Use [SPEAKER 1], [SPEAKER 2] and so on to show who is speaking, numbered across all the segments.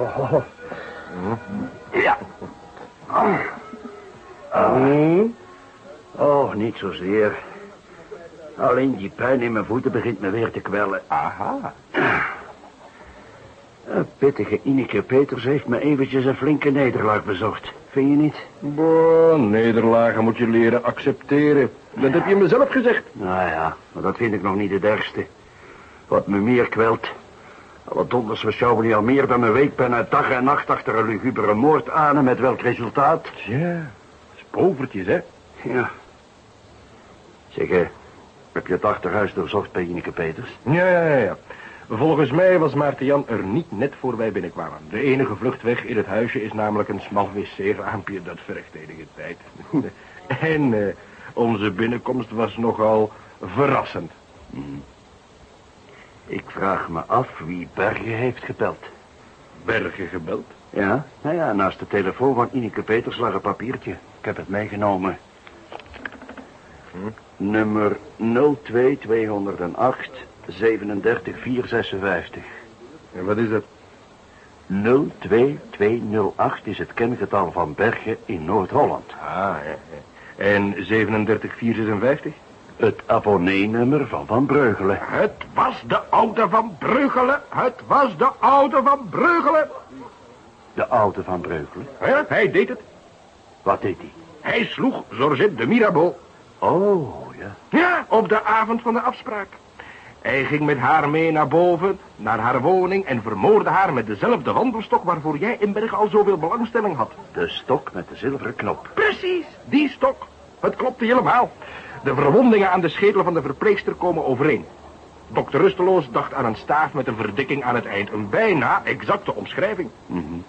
[SPEAKER 1] Oh. Ja. Oh. oh, niet zozeer. Alleen die pijn in mijn voeten begint me weer te kwellen.
[SPEAKER 2] Aha.
[SPEAKER 1] Een pittige Ineke Peters heeft me eventjes een flinke nederlaag bezocht. Vind je niet?
[SPEAKER 2] Boah, nederlagen moet je leren accepteren. Dat heb je mezelf gezegd.
[SPEAKER 1] Nou ja, maar dat vind ik nog niet het ergste. Wat me meer kwelt... Alle donders, we sjouwen nu al meer dan een week bijna dag en nacht achter een lugubere moord aan... en met welk resultaat?
[SPEAKER 2] Ja, spovertjes, hè?
[SPEAKER 1] Ja. Zeg, eh, heb je het achterhuis doorzocht bij Ineke Peters?
[SPEAKER 2] Ja, ja, ja, ja. Volgens mij was Maarten Jan er niet net voor wij binnenkwamen. De enige vluchtweg in het huisje is namelijk een smal wc-raampje. Dat vergt enige tijd. en eh, onze binnenkomst was nogal verrassend.
[SPEAKER 1] Hmm. Ik vraag me af wie Bergen heeft gebeld.
[SPEAKER 2] Bergen gebeld?
[SPEAKER 1] Ja, nou ja, naast de telefoon van Ineke Peters lag een papiertje. Ik heb het meegenomen.
[SPEAKER 2] Hm?
[SPEAKER 1] Nummer 02208 37456.
[SPEAKER 2] En wat is dat?
[SPEAKER 1] 02208 is het kengetal van Bergen in Noord-Holland.
[SPEAKER 2] Ah, ja, ja. En 37456?
[SPEAKER 1] Het abonneenummer van Van Breugelen.
[SPEAKER 2] Het was de oude van Breugelen. Het was de oude van Breugelen.
[SPEAKER 1] De oude Van Breugelen?
[SPEAKER 2] Ja, hij deed het.
[SPEAKER 1] Wat deed hij?
[SPEAKER 2] Hij sloeg Georgette de Mirabeau.
[SPEAKER 1] Oh, ja.
[SPEAKER 2] Ja, op de avond van de afspraak. Hij ging met haar mee naar boven, naar haar woning... en vermoorde haar met dezelfde wandelstok... waarvoor jij in Bergen al zoveel belangstelling had.
[SPEAKER 1] De stok met de zilveren knop.
[SPEAKER 2] Precies, die stok. Het klopte helemaal. De verwondingen aan de schedel van de verpleegster komen overeen. Dokter Rusteloos dacht aan een staaf met een verdikking aan het eind. Een bijna exacte omschrijving.
[SPEAKER 1] Mm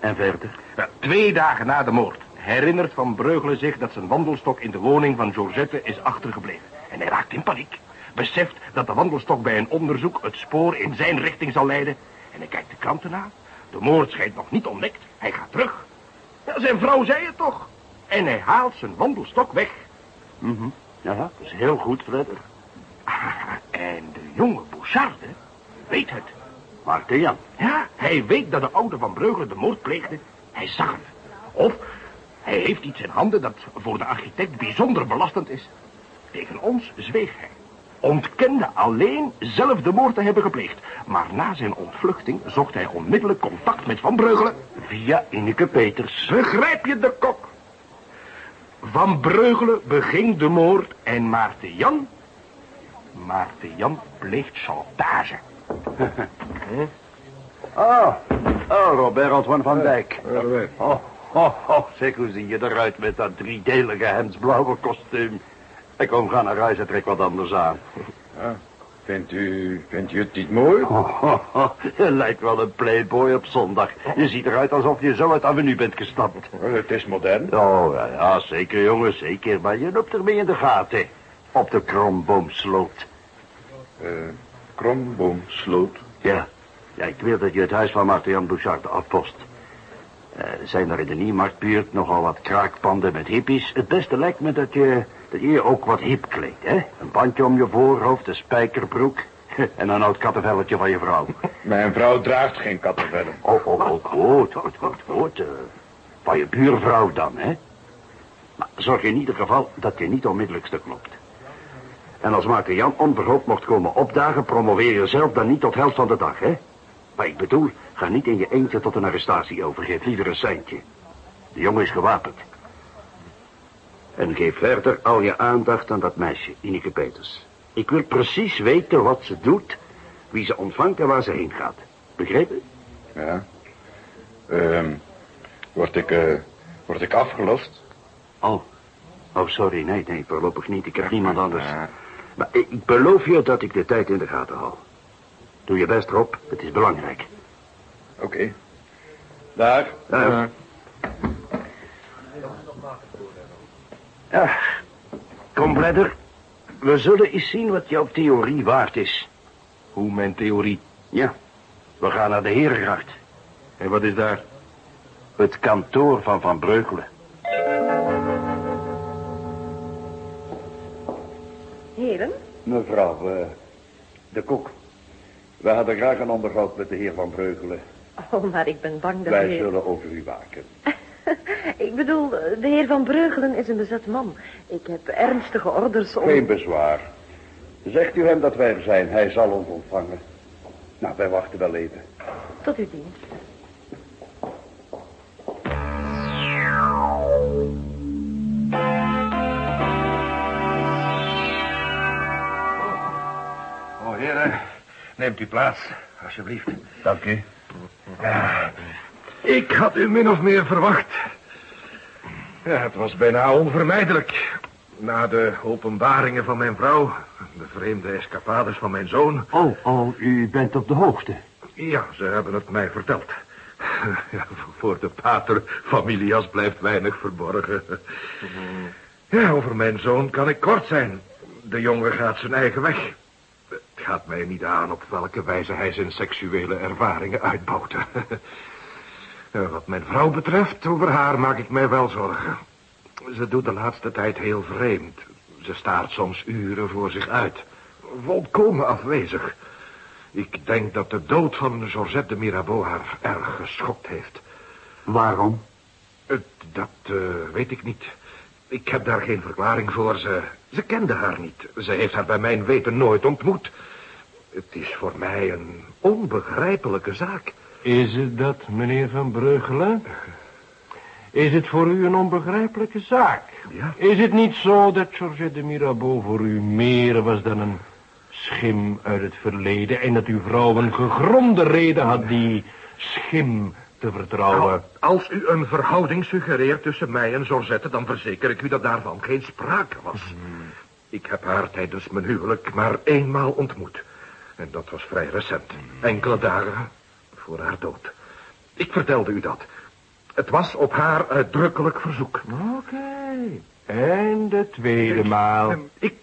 [SPEAKER 1] En verder?
[SPEAKER 2] Ja, twee dagen na de moord herinnert Van Breugelen zich dat zijn wandelstok in de woning van Georgette is achtergebleven. En hij raakt in paniek. Beseft dat de wandelstok bij een onderzoek het spoor in zijn richting zal leiden. En hij kijkt de kranten na. De moord schijnt nog niet ontdekt. Hij gaat terug. Ja, zijn vrouw zei het toch. En hij haalt zijn wandelstok weg.
[SPEAKER 1] Mhm. Ja, dat is heel goed.
[SPEAKER 2] Ah, en de jonge Boucharde weet het.
[SPEAKER 1] Maarten Jan.
[SPEAKER 2] Ja, hij weet dat de oude Van Breugelen de moord pleegde. Hij zag het. Of hij heeft iets in handen dat voor de architect bijzonder belastend is. Tegen ons zweeg hij. Ontkende alleen zelf de moord te hebben gepleegd. Maar na zijn ontvluchting zocht hij onmiddellijk contact met Van Breugelen.
[SPEAKER 1] Via Ineke Peters.
[SPEAKER 2] Begrijp je de kok? Van Breugelen beging de moord en Maarten Jan... Maarten Jan pleegt chantage.
[SPEAKER 1] Oh, oh, Robert Antoine van Dijk.
[SPEAKER 2] Robert.
[SPEAKER 1] Oh, oh, oh, zeg, hoe zie je eruit met dat driedelige hemdsblauwe kostuum? Ik kom gaan naar huis en trek wat anders aan.
[SPEAKER 3] Ja, vindt, u, vindt u het niet mooi?
[SPEAKER 1] Oh, oh, oh, je lijkt wel een playboy op zondag. Je ziet eruit alsof je zo uit avenue bent gestapt.
[SPEAKER 3] Oh, het is modern.
[SPEAKER 1] Oh, ja, ja, zeker, jongen, zeker. Maar je loopt ermee in de gaten. Op de kromboomsloot.
[SPEAKER 3] Eh, kromboomsloot.
[SPEAKER 1] Ja. ja, ik wil dat je het huis van Martin Bouchard afpost. Eh, zijn er in de Nieuwmarktbuurt nogal wat kraakpanden met hippies? Het beste lijkt me dat je, dat je ook wat hip kleedt, hè? Een bandje om je voorhoofd, een spijkerbroek... en een oud kattenvelletje van je vrouw.
[SPEAKER 3] Mijn vrouw draagt geen kattenvellen.
[SPEAKER 1] Oh, oh, oh, goed, goed, goed, goed. eh, van je buurvrouw dan, hè? Maar zorg in ieder geval dat je niet onmiddellijk stuk loopt. En als Maarten Jan onverhoopt mocht komen opdagen... promoveer jezelf dan niet tot held van de dag, hè? Maar ik bedoel, ga niet in je eentje tot een arrestatie over. Geef liever een seintje. De jongen is gewapend. En geef verder al je aandacht aan dat meisje, Ineke Peters. Ik wil precies weten wat ze doet, wie ze ontvangt en waar ze heen gaat. Begrepen?
[SPEAKER 3] Ja. Ehm, word ik, eh, word ik afgelost?
[SPEAKER 1] Oh. Oh, sorry. Nee, nee, voorlopig niet. Ik heb niemand anders.
[SPEAKER 3] Ja.
[SPEAKER 1] Maar ik beloof je dat ik de tijd in de gaten hou. Doe je best, Rob. Het is belangrijk.
[SPEAKER 3] Oké. Daar.
[SPEAKER 1] Dag. Ja. Kom, Bledder. We zullen eens zien wat jouw theorie waard is.
[SPEAKER 2] Hoe mijn theorie.
[SPEAKER 1] Ja. We gaan naar de Herengracht.
[SPEAKER 2] En wat is daar?
[SPEAKER 1] Het kantoor van Van Breukelen.
[SPEAKER 4] Heren?
[SPEAKER 1] Mevrouw, eh, de kok. We hadden graag een onderhoud met de heer Van Breugelen.
[SPEAKER 4] Oh, maar ik ben bang dat
[SPEAKER 3] Wij
[SPEAKER 4] heer...
[SPEAKER 3] zullen over u waken.
[SPEAKER 4] Ik bedoel, de heer Van Breugelen is een bezet man. Ik heb ernstige orders om...
[SPEAKER 3] Geen bezwaar. Zegt u hem dat wij er zijn, hij zal ons ontvangen. Nou, wij wachten wel even.
[SPEAKER 4] Tot uw dienst.
[SPEAKER 5] Oh, heren, neemt u plaats, alsjeblieft.
[SPEAKER 3] Dank u.
[SPEAKER 5] Ja, ik had u min of meer verwacht. Ja, het was bijna onvermijdelijk. Na de openbaringen van mijn vrouw, de vreemde escapades van mijn zoon...
[SPEAKER 1] Oh, oh, u bent op de hoogte.
[SPEAKER 5] Ja, ze hebben het mij verteld. Ja, voor de pater familias blijft weinig verborgen. Ja, over mijn zoon kan ik kort zijn. De jongen gaat zijn eigen weg. Het gaat mij niet aan op welke wijze hij zijn seksuele ervaringen uitbouwt. Wat mijn vrouw betreft, over haar maak ik mij wel zorgen. Ze doet de laatste tijd heel vreemd. Ze staart soms uren voor zich uit. Volkomen afwezig. Ik denk dat de dood van Georgette de Mirabeau haar erg geschokt heeft.
[SPEAKER 1] Waarom?
[SPEAKER 5] Dat eh, weet ik niet. Ik heb daar geen verklaring voor. Ze, ze kende haar niet. Ze heeft haar bij mijn weten nooit ontmoet. Het is voor mij een onbegrijpelijke zaak.
[SPEAKER 2] Is het dat, meneer Van Breugelen? Is het voor u een onbegrijpelijke zaak?
[SPEAKER 5] Ja.
[SPEAKER 2] Is het niet zo dat Georgette de Mirabeau voor u meer was dan een schim uit het verleden... en dat uw vrouw een gegronde reden had die schim te vertrouwen?
[SPEAKER 5] Nou, als u een verhouding suggereert tussen mij en Georgette... dan verzeker ik u dat daarvan geen sprake was. Ik heb haar tijdens mijn huwelijk maar eenmaal ontmoet. En dat was vrij recent. Enkele dagen voor haar dood. Ik vertelde u dat. Het was op haar uitdrukkelijk verzoek.
[SPEAKER 2] Oké. En de tweede maal.
[SPEAKER 5] Ehm, Ik...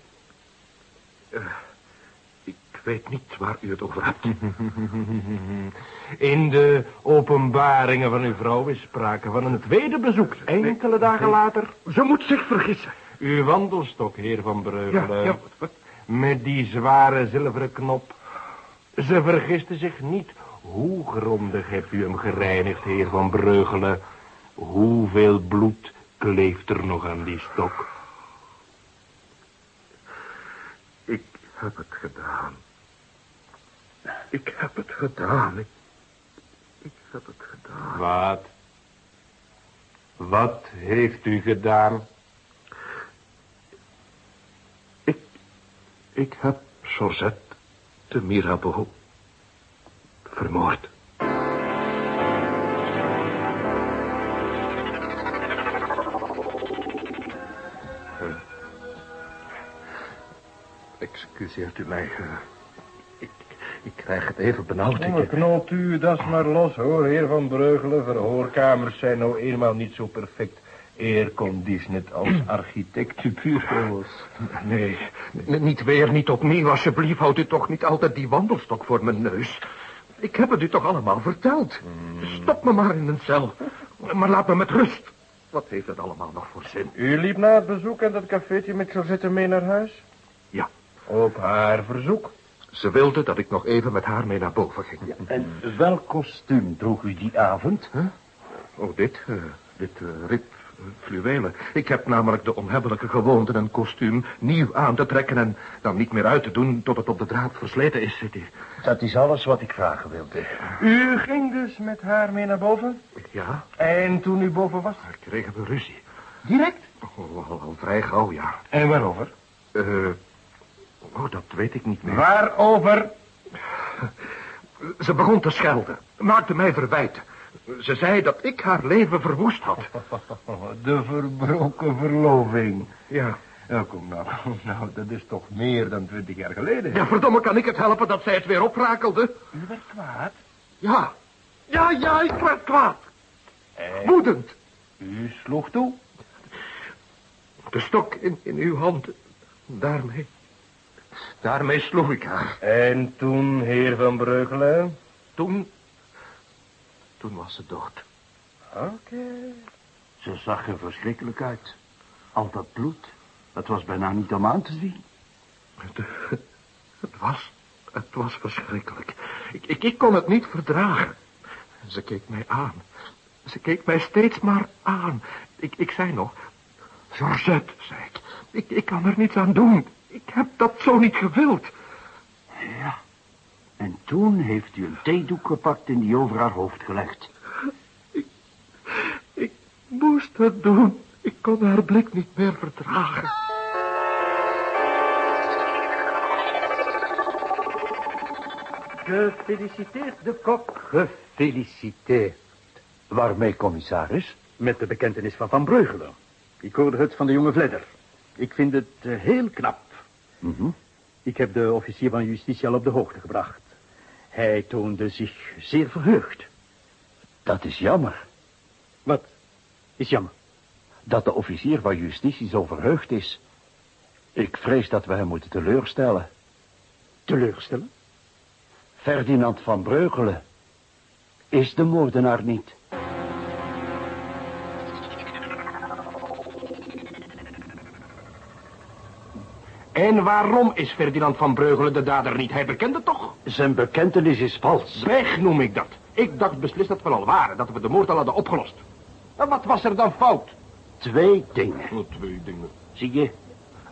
[SPEAKER 5] eh, ik weet niet waar u het over hebt.
[SPEAKER 2] In de openbaringen van uw vrouw is sprake van een tweede bezoek. Enkele dagen later.
[SPEAKER 5] Ze moet zich vergissen.
[SPEAKER 2] Uw wandelstok, heer Van
[SPEAKER 5] Ja,
[SPEAKER 2] Breugelen.
[SPEAKER 5] ja, wat-
[SPEAKER 2] Met die zware zilveren knop. Ze vergiste zich niet. Hoe grondig hebt u hem gereinigd, heer Van Breugelen? Hoeveel bloed kleeft er nog aan die stok?
[SPEAKER 5] Ik heb het gedaan. Ik heb het gedaan. Ik, ik heb het gedaan.
[SPEAKER 2] Wat? Wat heeft u gedaan?
[SPEAKER 5] Ik, ik heb Georgette de Mirabeau vermoord. Eh, Excuseert u mij. eh, ik, ik krijg het even benauwd.
[SPEAKER 2] Oh, knolt u dat maar los, hoor, heer Van Breugelen. Verhoorkamers zijn nou eenmaal niet zo perfect airconditioned als architectenbureaus.
[SPEAKER 5] Nee, n- niet weer, niet opnieuw, alsjeblieft. Houdt u toch niet altijd die wandelstok voor mijn neus. Ik heb het u toch allemaal verteld. Stop me maar in een cel. Maar laat me met rust. Wat heeft het allemaal nog voor zin?
[SPEAKER 2] U liep na het bezoek aan dat cafeetje met Georgette mee naar huis?
[SPEAKER 5] Ja,
[SPEAKER 2] Op haar verzoek.
[SPEAKER 5] ze wilde dat ik nog even met haar mee naar boven ging.
[SPEAKER 1] En welk kostuum droeg u die avond?
[SPEAKER 5] Oh, dit, eh, dit eh, rip eh, fluwelen. Ik heb namelijk de onhebbelijke gewoonte een kostuum nieuw aan te trekken... en dan niet meer uit te doen tot het op de draad versleten is. Zit hier.
[SPEAKER 1] Dat is alles wat ik vragen wilde.
[SPEAKER 2] U ging dus met haar mee naar boven?
[SPEAKER 5] Ja,
[SPEAKER 2] En toen u boven was?
[SPEAKER 5] daar kregen we ruzie.
[SPEAKER 2] Direct?
[SPEAKER 5] Oh, al, al vrij gauw, ja.
[SPEAKER 2] En waarover?
[SPEAKER 5] Eh, oh, dat weet ik niet meer.
[SPEAKER 2] Waarover?
[SPEAKER 5] Ze begon te schelden. Maakte mij verwijten. Ze zei dat ik haar leven verwoest had.
[SPEAKER 2] De verbroken verloving.
[SPEAKER 5] Ja.
[SPEAKER 2] Ja, kom nou. Nou, dat is toch meer dan twintig jaar geleden.
[SPEAKER 5] Ja, verdomme, kan ik het helpen dat zij het weer oprakelde?
[SPEAKER 2] U werd kwaad.
[SPEAKER 5] Ja. Ja, ja, ik werd kwaad.
[SPEAKER 2] En
[SPEAKER 5] Woedend.
[SPEAKER 2] u sloeg toe.
[SPEAKER 5] De stok in, in uw hand. Daarmee. Daarmee sloeg ik haar.
[SPEAKER 2] En toen, heer van Breugelen?
[SPEAKER 5] Toen. Toen was ze dood.
[SPEAKER 2] Oké.
[SPEAKER 1] Ze zag er verschrikkelijk uit. Al dat bloed. Het was bijna niet om aan te zien.
[SPEAKER 5] Het, het was. Het was verschrikkelijk. Ik, ik, ik kon het niet verdragen. Ze keek mij aan. Ze keek mij steeds maar aan. Ik, ik zei nog... Georgette, zei ik. ik. Ik kan er niets aan doen. Ik heb dat zo niet gewild.
[SPEAKER 1] Ja. En toen heeft u een theedoek gepakt en die over haar hoofd gelegd.
[SPEAKER 5] Ik, ik moest het doen. Ik kon haar blik niet meer verdragen.
[SPEAKER 1] Gefeliciteerd, de kok. Gefeliciteerd. Waarmee, commissaris?
[SPEAKER 6] Met de bekentenis van Van Breugelen. Ik hoorde het van de jonge Vledder. Ik vind het eh, heel knap.
[SPEAKER 1] Mhm.
[SPEAKER 6] Ik heb de officier van justitie al op de hoogte gebracht. Hij toonde zich zeer verheugd.
[SPEAKER 1] Dat is jammer.
[SPEAKER 6] Wat is jammer?
[SPEAKER 1] Dat de officier van justitie zo verheugd is. Ik vrees dat we hem moeten teleurstellen.
[SPEAKER 6] Teleurstellen?
[SPEAKER 1] Ferdinand van Breugelen is de moordenaar niet.
[SPEAKER 2] En waarom is Ferdinand van Breugelen de dader niet? Hij bekende toch?
[SPEAKER 1] Zijn bekentenis is vals.
[SPEAKER 2] Weg noem ik dat. Ik dacht beslist dat we al waren, dat we de moord al hadden opgelost. En wat was er dan fout?
[SPEAKER 1] Twee dingen.
[SPEAKER 2] Oh, twee dingen.
[SPEAKER 1] Zie je,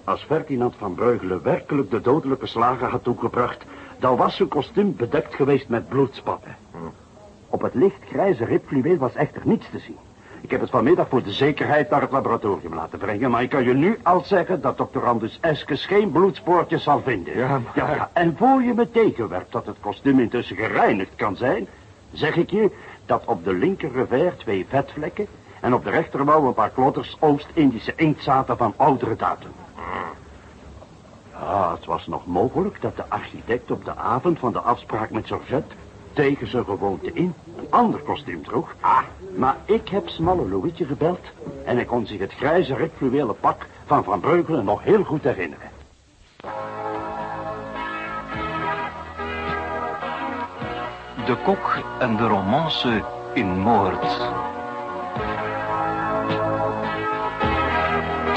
[SPEAKER 1] als Ferdinand van Breugelen werkelijk de dodelijke slagen had toegebracht... dan was zijn kostuum bedekt geweest met bloedspatten. Op het lichtgrijze ribfluweel was echter niets te zien. Ik heb het vanmiddag voor de zekerheid naar het laboratorium laten brengen... maar ik kan je nu al zeggen dat dokter Andus Eskes geen bloedspoortjes zal vinden.
[SPEAKER 2] Ja, maar-
[SPEAKER 1] ja, ja, En voor je me tegenwerpt dat het kostuum intussen gereinigd kan zijn... zeg ik je dat op de linker revers twee vetvlekken... en op de rechtermouw een paar klotters Oost-Indische inkt zaten van oudere datum. Ja, het was nog mogelijk dat de architect op de avond van de afspraak met Georgette... tegen zijn gewoonte in een ander kostuum droeg. Ah, maar ik heb Smalle Louietje gebeld... en hij kon zich het grijze ribfluwelen pak van Van Breugelen nog heel goed herinneren.
[SPEAKER 7] De kok en de romance in moord.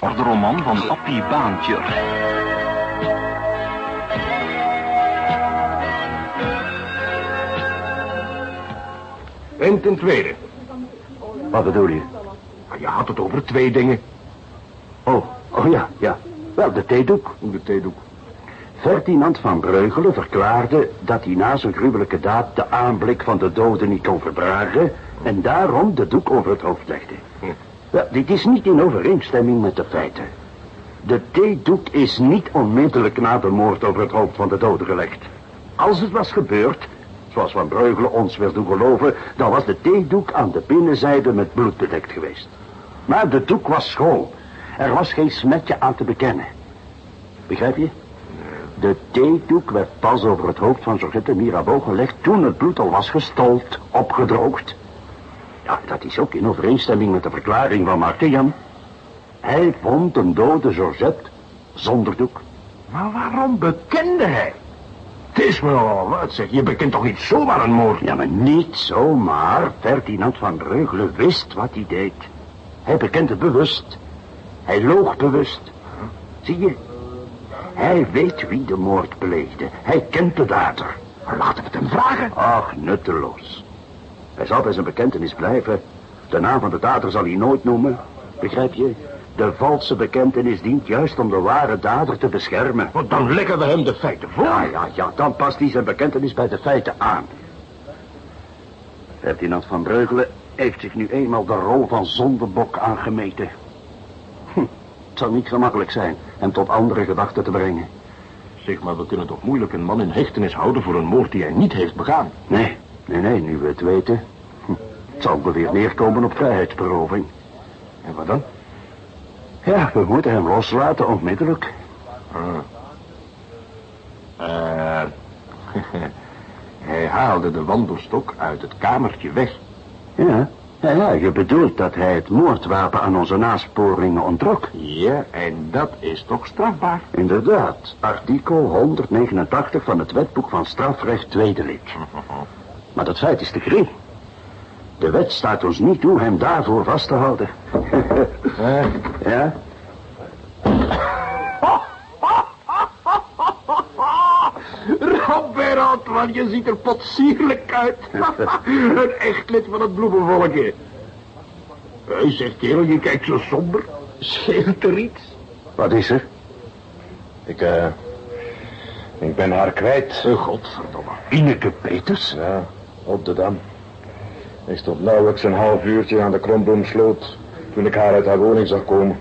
[SPEAKER 7] De roman van Appie Baantje.
[SPEAKER 2] En ten tweede.
[SPEAKER 1] Wat bedoel je?
[SPEAKER 2] Je had het over twee dingen.
[SPEAKER 1] Oh, oh ja, ja. Wel, de theedoek.
[SPEAKER 2] De theedoek.
[SPEAKER 1] Ferdinand van Breugelen verklaarde dat hij na zijn gruwelijke daad de aanblik van de doden niet kon verdragen en daarom de doek over het hoofd legde. Wel, dit is niet in overeenstemming met de feiten. De theedoek is niet onmiddellijk na de moord over het hoofd van de doden gelegd. Als het was gebeurd, zoals Van Breugelen ons wil doen geloven, dan was de theedoek aan de binnenzijde met bloed bedekt geweest. Maar de doek was schoon. Er was geen smetje aan te bekennen. Begrijp je? De theedoek werd pas over het hoofd van Georgette Mirabeau gelegd toen het bloed al was gestold, opgedroogd. Ja, dat is ook in overeenstemming met de verklaring van Martian. Hij vond een dode Georgette zonder doek.
[SPEAKER 2] Maar waarom bekende hij? Het is me al wat zeg. Je bekent toch niet zomaar een moord?
[SPEAKER 1] Ja, maar niet zomaar. Ferdinand van Breugelen wist wat hij deed. Hij bekende bewust. Hij loog bewust. Zie je? Hij weet wie de moord pleegde. Hij kent de dader.
[SPEAKER 2] Laten we het hem vragen.
[SPEAKER 1] Ach, nutteloos. Hij zal bij zijn bekentenis blijven. De naam van de dader zal hij nooit noemen. Begrijp je? De valse bekentenis dient juist om de ware dader te beschermen.
[SPEAKER 2] Want dan leggen we hem de feiten voor.
[SPEAKER 1] Ja, ja, ja, dan past hij zijn bekentenis bij de feiten aan. Ferdinand van Breugelen heeft zich nu eenmaal de rol van zondebok aangemeten. Hm, het zal niet gemakkelijk zijn hem tot andere gedachten te brengen.
[SPEAKER 2] Zeg maar, we kunnen toch moeilijk een man in hechtenis houden voor een moord die hij niet heeft begaan.
[SPEAKER 1] Nee, nee, nee, nu we het weten. Hm, het zal wel weer neerkomen op vrijheidsberoving.
[SPEAKER 2] En wat dan?
[SPEAKER 1] Ja, we moeten hem loslaten onmiddellijk.
[SPEAKER 2] Eh, hij haalde de wandelstok uit het kamertje weg.
[SPEAKER 1] Ja, ja, ja, je bedoelt dat hij het moordwapen aan onze nasporingen ontrok.
[SPEAKER 2] Ja, en dat is toch strafbaar?
[SPEAKER 1] Inderdaad, artikel 189 van het wetboek van strafrecht tweede lid. Maar dat feit is te gering. De wet staat ons niet toe hem daarvoor vast te houden. ja?
[SPEAKER 2] Robert
[SPEAKER 5] man, je ziet er potsierlijk uit. een echt lid van het bloemenvolkje. Hij zegt, kerel, je kijkt zo somber. Scheelt er iets?
[SPEAKER 1] Wat is er?
[SPEAKER 3] Ik, eh... ik ben haar kwijt.
[SPEAKER 5] Uh, godverdomme.
[SPEAKER 1] Ineke Peters?
[SPEAKER 3] Ja, op de dam. Ik stond nauwelijks een half uurtje aan de Kromboomsloot... toen ik haar uit haar woning zag komen.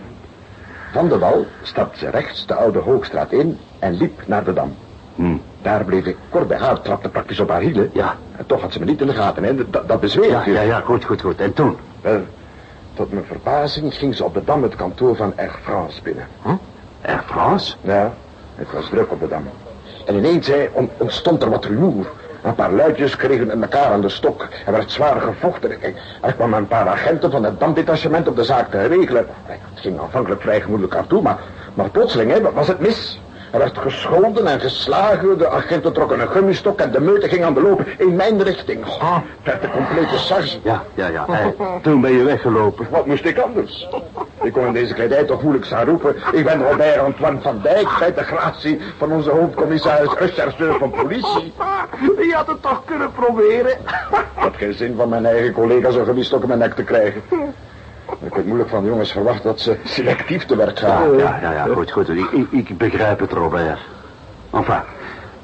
[SPEAKER 3] Van de wal stapte ze rechts de oude Hoogstraat in... en liep naar de dam.
[SPEAKER 1] Hm.
[SPEAKER 3] Daar bleef ik kort bij haar, trapte praktisch op haar hielen.
[SPEAKER 1] Ja.
[SPEAKER 3] En toch had ze me niet in de gaten, hè. Dat, dat bezweer
[SPEAKER 1] Ja, ja, ja, goed, goed, goed. En toen?
[SPEAKER 3] Wel, tot mijn verbazing ging ze op de dam het kantoor van Air France binnen.
[SPEAKER 1] Air France?
[SPEAKER 3] Ja, het was druk op de dam. En ineens hè, ontstond er wat rumoer. Een paar luidjes kregen elkaar aan de stok. Er werd zwaar gevochten. Er kwamen een paar agenten van het damdetachement op de zaak te regelen. Het ging aanvankelijk vrij gemoedelijk aan toe, maar, maar plotseling hè, was het mis. Er werd gescholden en geslagen. De agenten trokken een gummistok en de meute ging aan de loop in mijn richting. Het werd de complete sarge.
[SPEAKER 1] Ja, ja, ja. En toen ben je weggelopen.
[SPEAKER 3] Wat moest ik anders? Ik kon in deze kledij toch moeilijk staan roepen. Ik ben Robert Antoine van Dijk, bij de gratie van onze hoofdcommissaris rechercheur van politie.
[SPEAKER 5] Je had het toch kunnen proberen.
[SPEAKER 3] Ik had geen zin van mijn eigen collega's een gebiestok in mijn nek te krijgen. Ik heb moeilijk van de jongens verwacht dat ze selectief te werk gaan.
[SPEAKER 1] Ja, ja, ja, goed, goed. Ik, ik, begrijp het, Robert. Enfin,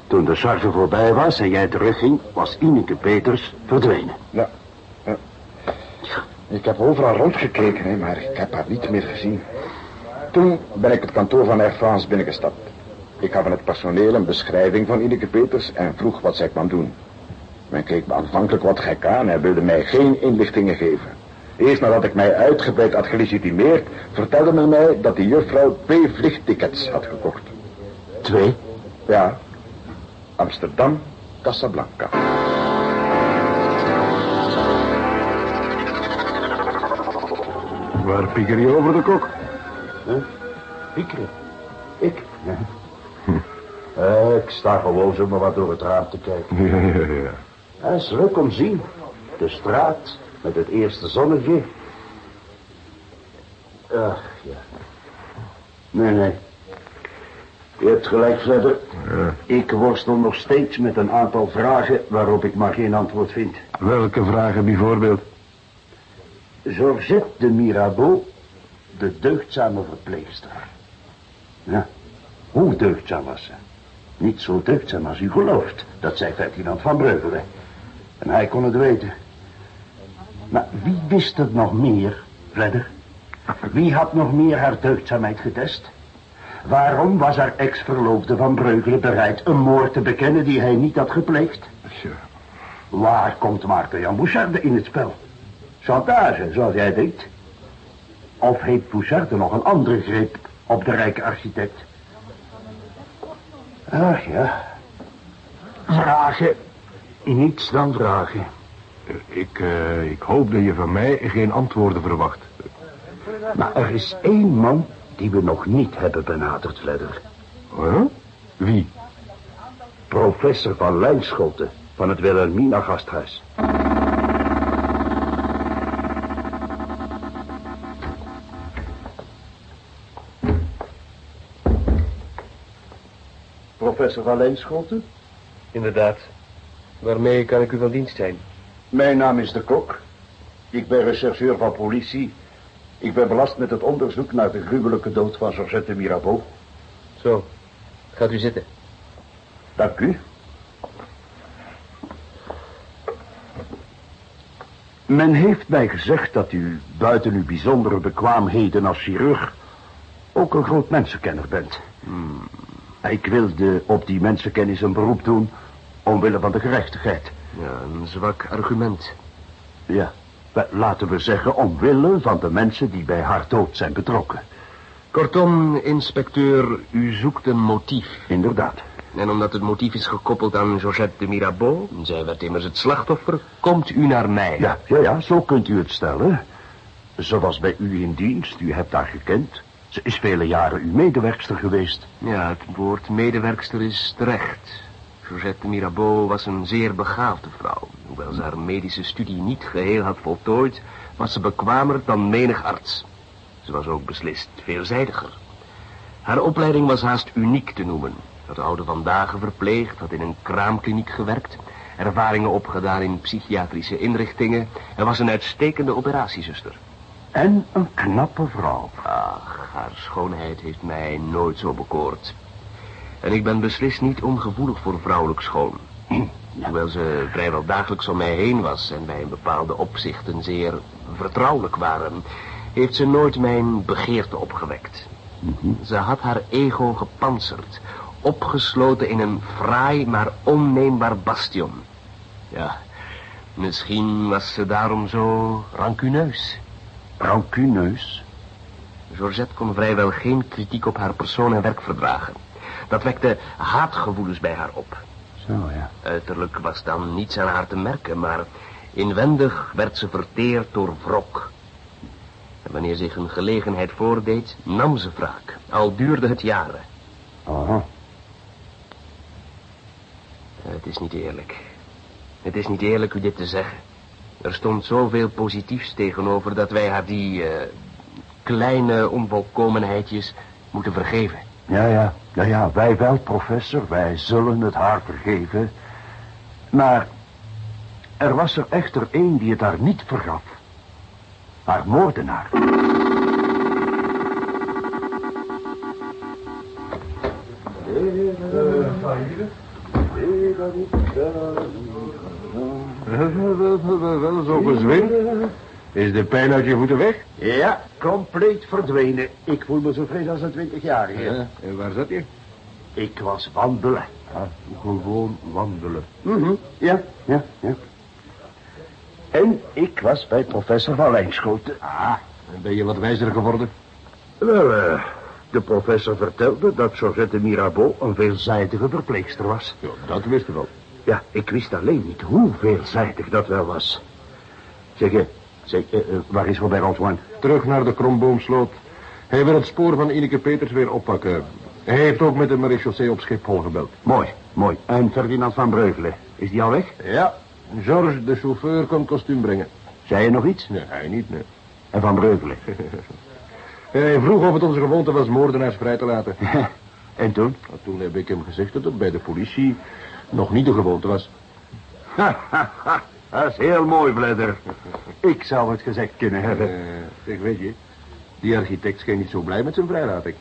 [SPEAKER 1] toen de charge voorbij was en jij terugging, was Ineke Peters verdwenen.
[SPEAKER 3] Ja. ja. Ik heb overal rondgekeken, hè, maar ik heb haar niet meer gezien. Toen ben ik het kantoor van Air France binnengestapt. Ik gaf aan het personeel een beschrijving van Ineke Peters en vroeg wat zij kwam doen. Men keek me aanvankelijk wat gek aan en wilde mij geen inlichtingen geven. Eerst nadat ik mij uitgebreid had gelegitimeerd, vertelde men mij dat die juffrouw twee vliegtickets had gekocht.
[SPEAKER 1] Twee?
[SPEAKER 3] Ja, Amsterdam, Casablanca.
[SPEAKER 5] Waar pieker je over de kok?
[SPEAKER 1] Piekeren. Ik? Ja. Eh, ik sta gewoon zomaar wat door het raam te kijken.
[SPEAKER 5] Ja, ja, ja.
[SPEAKER 1] Het is leuk om te zien. De straat met het eerste zonnetje. Ach, ja. Nee, nee. Je hebt gelijk verder.
[SPEAKER 5] Ja.
[SPEAKER 1] Ik worstel nog steeds met een aantal vragen waarop ik maar geen antwoord vind.
[SPEAKER 5] Welke vragen bijvoorbeeld?
[SPEAKER 1] Georgette de Mirabeau, de deugdzame verpleegster. Ja, hoe deugdzaam was ze? Niet zo deugdzaam als u gelooft, dat zei Ferdinand van Breugelen. En hij kon het weten. Maar wie wist het nog meer, verder? Wie had nog meer haar deugdzaamheid getest? Waarom was haar ex-verloofde van Breugelen bereid een moord te bekennen die hij niet had gepleegd?
[SPEAKER 5] Ja.
[SPEAKER 1] Waar komt Maarten Jan Boucharde in het spel? Chantage, zoals jij denkt. Of heeft Boucharde nog een andere greep op de rijke architect? Ach ja. Vragen. Niets dan vragen.
[SPEAKER 5] Ik, eh, ik hoop dat je van mij geen antwoorden verwacht.
[SPEAKER 1] Maar er is één man die we nog niet hebben benaderd verder.
[SPEAKER 5] Huh? Wie?
[SPEAKER 1] Professor van Lijnschoten van het Wilhelmina gasthuis. Professor van Lijnschoten?
[SPEAKER 8] Inderdaad. Waarmee kan ik u van dienst zijn?
[SPEAKER 1] Mijn naam is de Kok. Ik ben rechercheur van politie. Ik ben belast met het onderzoek naar de gruwelijke dood van Georgette Mirabeau.
[SPEAKER 8] Zo, gaat u zitten.
[SPEAKER 1] Dank u. Men heeft mij gezegd dat u buiten uw bijzondere bekwaamheden als chirurg ook een groot mensenkenner bent. Ik wilde op die mensenkennis een beroep doen omwille van de gerechtigheid.
[SPEAKER 8] Ja, een zwak argument.
[SPEAKER 1] Ja, laten we zeggen omwille van de mensen die bij haar dood zijn betrokken.
[SPEAKER 8] Kortom, inspecteur, u zoekt een motief.
[SPEAKER 1] Inderdaad.
[SPEAKER 8] En omdat het motief is gekoppeld aan Georgette de Mirabeau... zij werd immers het slachtoffer, komt u naar mij.
[SPEAKER 1] Ja, ja, ja, zo kunt u het stellen. Ze was bij u in dienst, u hebt haar gekend. Ze is vele jaren uw medewerkster geweest.
[SPEAKER 8] Ja, het woord medewerkster is terecht. Georgette Mirabeau was een zeer begaafde vrouw. Hoewel ze haar medische studie niet geheel had voltooid... was ze bekwamer dan menig arts. Ze was ook beslist veelzijdiger. Haar opleiding was haast uniek te noemen. Dat oude vandaag verpleegd, had in een kraamkliniek gewerkt... ervaringen opgedaan in psychiatrische inrichtingen... en was een uitstekende operatiezuster.
[SPEAKER 1] En een knappe vrouw.
[SPEAKER 8] Ach, haar schoonheid heeft mij nooit zo bekoord. En ik ben beslist niet ongevoelig voor vrouwelijk schoon. Hoewel ze vrijwel dagelijks om mij heen was... en bij in bepaalde opzichten zeer vertrouwelijk waren... heeft ze nooit mijn begeerte opgewekt. Ze had haar ego gepantserd... opgesloten in een fraai maar onneembaar bastion. Ja, misschien was ze daarom zo rancuneus.
[SPEAKER 1] Rancuneus.
[SPEAKER 8] Georgette kon vrijwel geen kritiek op haar persoon en werk verdragen. Dat wekte haatgevoelens bij haar op.
[SPEAKER 1] Zo, ja.
[SPEAKER 8] Uiterlijk was dan niets aan haar te merken, maar inwendig werd ze verteerd door wrok. En wanneer zich een gelegenheid voordeed, nam ze wraak. Al duurde het jaren.
[SPEAKER 1] Aha.
[SPEAKER 8] Het is niet eerlijk. Het is niet eerlijk u dit te zeggen. Er stond zoveel positiefs tegenover dat wij haar die eh, kleine onvolkomenheidjes moeten vergeven.
[SPEAKER 1] Ja, ja. Ja, ja, wij wel, professor. Wij zullen het haar vergeven. Maar er was er echter één die het haar niet vergaf. Haar moordenaar.
[SPEAKER 2] Wel, zo gezwind. Is de pijn uit je voeten weg?
[SPEAKER 1] Ja, compleet verdwenen. Ik voel me zo fris als een twintigjarige.
[SPEAKER 2] Ja. En waar zat je?
[SPEAKER 1] Ik was wandelen.
[SPEAKER 2] Ah, gewoon wandelen.
[SPEAKER 1] Mhm, Ja, ja, ja. En ik was bij professor van Lijnschoten.
[SPEAKER 2] Ah, en ben je wat wijzer geworden?
[SPEAKER 1] Wel, eh, de professor vertelde dat Georgette Mirabeau een veelzijdige verpleegster was.
[SPEAKER 2] Ja, dat wist je wel.
[SPEAKER 1] Ja, ik wist alleen niet hoe veelzijdig dat wel was. Zeg, zeg eh, waar is Robert Antoine?
[SPEAKER 2] Terug naar de kromboomsloot. Hij wil het spoor van Ineke Peters weer oppakken. Hij heeft ook met de marechaussee op Schiphol gebeld.
[SPEAKER 1] Mooi, mooi. En Ferdinand van Breugelen, is die al weg?
[SPEAKER 2] Ja, George, de chauffeur, komt kostuum brengen.
[SPEAKER 1] Zei je nog iets?
[SPEAKER 2] Nee, hij niet, nee.
[SPEAKER 1] En van Breugelen?
[SPEAKER 2] Hij vroeg of het onze gewoonte was moordenaars vrij te laten.
[SPEAKER 1] en toen?
[SPEAKER 2] Nou, Toen heb ik hem gezegd dat het bij de politie nog niet de gewoonte was.
[SPEAKER 1] dat is heel mooi, Bledder. Ik zou het gezegd kunnen hebben.
[SPEAKER 2] Eh, zeg, weet je, die architect scheen niet zo blij met zijn vrijlating.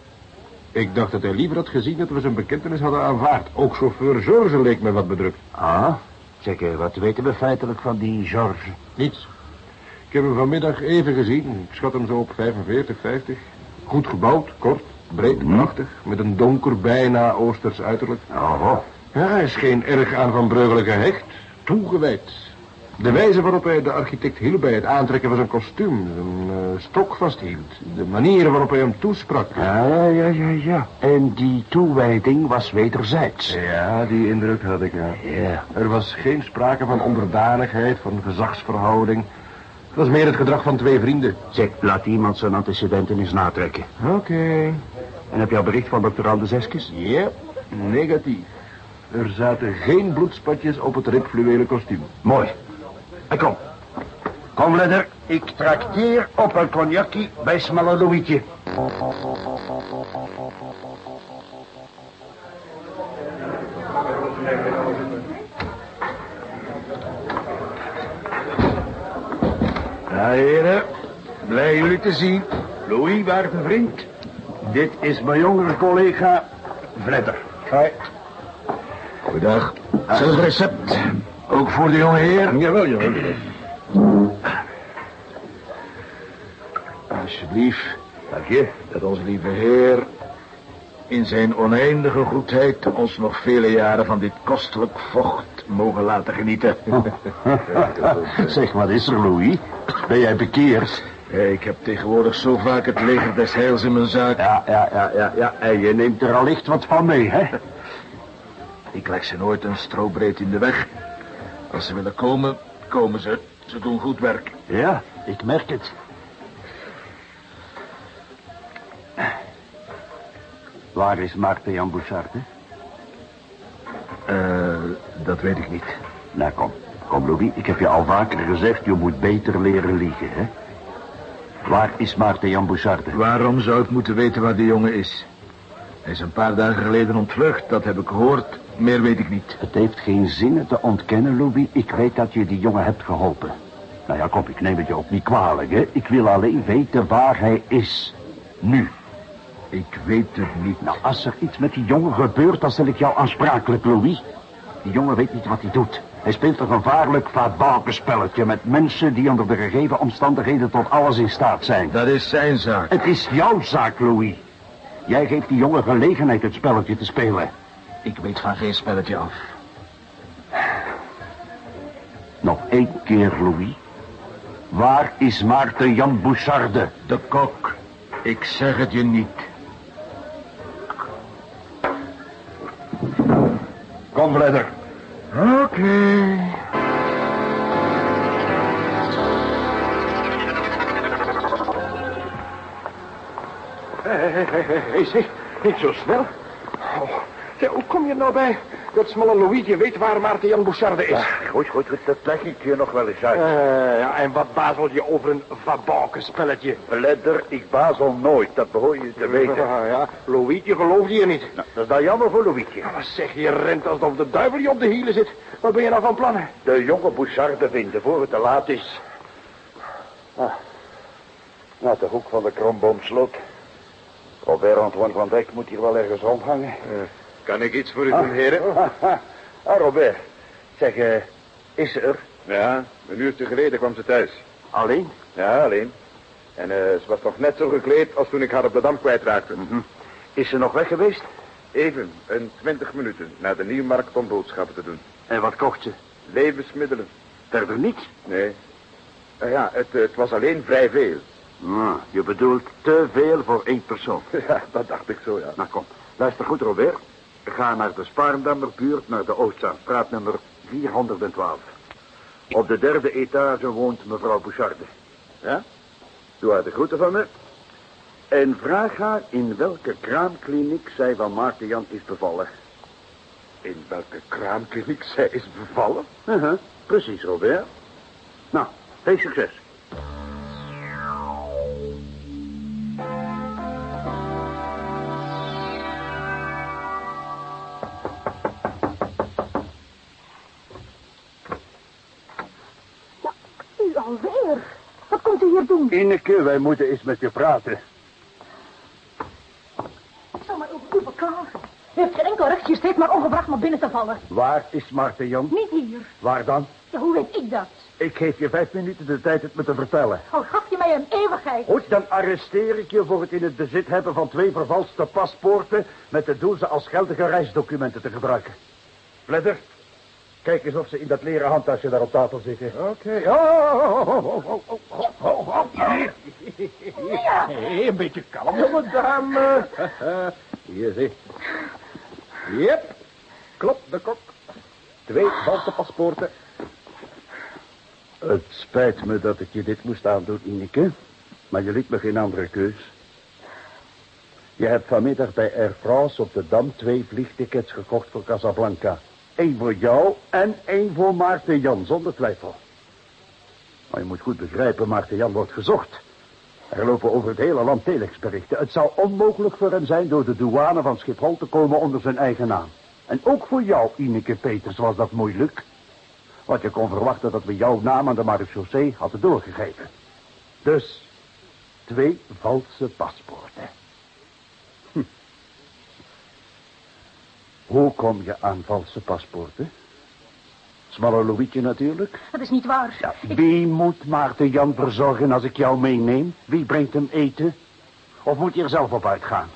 [SPEAKER 2] Ik dacht dat hij liever had gezien dat we zijn bekentenis hadden aanvaard. Ook chauffeur George leek me wat bedrukt.
[SPEAKER 1] Ah, zeg, eh, wat weten we feitelijk van die George?
[SPEAKER 2] Niets. Ik heb hem vanmiddag even gezien. Ik schat hem zo op 45, 50. Goed gebouwd, kort, breed, prachtig. Met een donker, bijna oosters uiterlijk.
[SPEAKER 1] Oh,
[SPEAKER 2] Ja, hij scheen erg aan Van Breugelen gehecht. Toegewijd. De wijze waarop hij de architect hielp bij het aantrekken van zijn kostuum. Zijn eh, stok vasthield. De manier waarop hij hem toesprak.
[SPEAKER 1] ja, ja, ja, ja. En die toewijding was wederzijds.
[SPEAKER 2] Ja, die indruk had ik, ja.
[SPEAKER 1] Ja.
[SPEAKER 2] Er was geen sprake van onderdanigheid, van gezagsverhouding. Het was meer het gedrag van twee vrienden.
[SPEAKER 1] Zeg, laat iemand zijn antecedenten eens natrekken.
[SPEAKER 2] Oké.
[SPEAKER 1] En heb je al bericht van dokter Anders Eskes?
[SPEAKER 2] Ja, negatief. Er zaten geen bloedspatjes op het ribfluwelen kostuum.
[SPEAKER 1] Mooi. Kom. Kom, Ledder. Ik trakteer op een cognacje bij Smalle Louietje.
[SPEAKER 2] Ja, heren. Blij jullie te zien. Louis, waarde vriend.
[SPEAKER 1] Dit is mijn jongere collega Vledder.
[SPEAKER 2] Hoi. Goedendag. Zelfs recept. Ook voor de jonge heer? Jawel, jawel. Alsjeblieft. Dank je. Dat onze lieve heer in zijn oneindige goedheid ons nog vele jaren van dit kostelijk vocht mogen laten genieten.
[SPEAKER 1] zeg, wat is er, Louis? Ben jij bekeerd?
[SPEAKER 2] Ja, ik heb tegenwoordig zo vaak het leger des heils in mijn zaak.
[SPEAKER 1] Ja, ja, ja, ja, ja. En je neemt er allicht wat van mee, hè?
[SPEAKER 2] Ik leg ze nooit een strobreed in de weg. Als ze willen komen, komen ze. Ze doen goed werk.
[SPEAKER 1] Ja, ik merk het. Waar is Maarten Jan Bouchard, hè?
[SPEAKER 2] Eh, dat weet ik niet.
[SPEAKER 1] Nou, kom. Kom, Louis. Ik heb je al vaker gezegd, je moet beter leren liegen, hè? Waar is Maarten Jan Bouchard?
[SPEAKER 2] Waarom zou ik moeten weten waar die jongen is?
[SPEAKER 9] Hij is een paar dagen geleden ontvlucht, dat heb ik gehoord. Meer weet ik niet.
[SPEAKER 1] Het heeft geen zin het te ontkennen, Louis. Ik weet dat je die jongen hebt geholpen. Nou ja, kom, ik neem het je ook niet kwalijk, hè. Ik wil alleen weten waar hij is. Nu.
[SPEAKER 9] Ik weet het niet.
[SPEAKER 1] Nou, als er iets met die jongen gebeurt, dan stel ik jou aansprakelijk, Louis. Die jongen weet niet wat hij doet. Hij speelt een gevaarlijk vaatbalkenspelletje met mensen die onder de gegeven omstandigheden tot alles in staat zijn.
[SPEAKER 9] Dat is zijn zaak.
[SPEAKER 1] Het is jouw zaak, Louis. Jij geeft die jongen gelegenheid het spelletje te spelen.
[SPEAKER 9] Ik weet van geen spelletje af.
[SPEAKER 1] Nog één keer, Louis. Waar is Maarten Jan Boucharde?
[SPEAKER 9] De kok. Ik zeg het je niet.
[SPEAKER 1] Kom, Bledder.
[SPEAKER 9] Oké.
[SPEAKER 2] Hé, hé, hé, hé, hé, zeg, niet zo snel. Oh, zeg, hoe kom je nou bij dat smalle Louisje weet waar Maarten Jan Boucharde is?
[SPEAKER 9] Goed, goed, goed, dat leg ik je nog wel eens uit.
[SPEAKER 2] Eh, ja, en wat bazel je over een vabankenspelletje?
[SPEAKER 9] Bledder, ik bazel nooit, dat behoor je te weten.
[SPEAKER 2] Ja, ja, Louisje gelooft je niet.
[SPEAKER 9] Nou, dat is dan jammer voor Louietje.
[SPEAKER 2] Ja, wat zeg je, rent alsof de duivel je op de hielen zit. Wat ben je nou van plannen?
[SPEAKER 9] De jonge Boucharde vinden voor het te laat is. Ah, naar de hoek van de Kromboomsloot. Robert Antoine van Dijk moet hier wel ergens rondhangen.
[SPEAKER 2] Kan ik iets voor u
[SPEAKER 9] Ah, ah, Robert. Zeg, eh, is ze er?
[SPEAKER 3] Ja, een uurtje geleden kwam ze thuis.
[SPEAKER 1] Alleen?
[SPEAKER 3] Ja, alleen. En eh, ze was nog net zo gekleed als toen ik haar op de dam kwijtraakte.
[SPEAKER 1] Mhm. Is ze nog weg geweest?
[SPEAKER 3] Even, een twintig minuten, naar de Nieuwmarkt om boodschappen te doen.
[SPEAKER 1] En wat kocht ze?
[SPEAKER 3] Levensmiddelen.
[SPEAKER 1] Verder niets?
[SPEAKER 3] Nee. Eh, ja, het, eh, het was alleen vrij veel.
[SPEAKER 1] Ah, je bedoelt te veel voor één persoon.
[SPEAKER 3] Ja, dat dacht ik zo, ja.
[SPEAKER 1] Nou kom, luister goed Robert. Ga naar de Spaarndammerbuurt, naar de Ooststraat, nummer 412. Op de derde etage woont mevrouw Boucharde. Ja? Doe haar de groeten van me. En vraag haar in welke kraamkliniek zij van Maarten Jan is bevallen.
[SPEAKER 3] In welke kraamkliniek zij is bevallen?
[SPEAKER 1] Uh precies, Robert. Nou, veel succes.
[SPEAKER 10] Alweer? Wat komt u hier doen?
[SPEAKER 1] Ineke, wij moeten eens met je praten.
[SPEAKER 10] Zal maar over u beklagen. U heeft geen enkel recht hier steeds maar ongebracht naar binnen te vallen.
[SPEAKER 1] Waar is Maarten Jan?
[SPEAKER 10] Niet hier.
[SPEAKER 1] Waar dan?
[SPEAKER 10] Ja, hoe weet ik dat?
[SPEAKER 1] Ik geef je vijf minuten de tijd het me te vertellen.
[SPEAKER 10] Al gaf je mij een eeuwigheid.
[SPEAKER 1] Goed, dan arresteer ik je voor het in het bezit hebben van twee vervalste paspoorten... met het doel ze als geldige reisdocumenten te gebruiken. Bledder, kijk eens of ze in dat leren handtasje daar op tafel zitten.
[SPEAKER 2] Oké. Oh, oh, oh, oh, oh, oh, oh, oh. Hé, een beetje kalm, jonge dame.
[SPEAKER 1] Hier, zie.
[SPEAKER 2] Yep, klopt, de kok. Twee valse paspoorten.
[SPEAKER 1] Het spijt me dat ik je dit moest aandoen, Ineke. Maar je liet me geen andere keus. Je hebt vanmiddag bij Air France op de Dam twee vliegtickets gekocht voor Casablanca. Eén voor jou en één voor Maarten Jan, zonder twijfel. Maar je moet goed begrijpen, Maarten Jan wordt gezocht. Er lopen over het hele land telexberichten. Het zou onmogelijk voor hem zijn door de douane van Schiphol te komen onder zijn eigen naam. En ook voor jou, Ineke Peters, was dat moeilijk. Want je kon verwachten dat we jouw naam aan de marechaussee hadden doorgegeven. Dus, twee valse paspoorten. Hoe kom je aan valse paspoorten? Smalle Louietje natuurlijk.
[SPEAKER 10] Dat is niet waar.
[SPEAKER 1] Ja, wie moet Maarten Jan verzorgen als ik jou meeneem? Wie brengt hem eten? Of moet hij er zelf op uitgaan?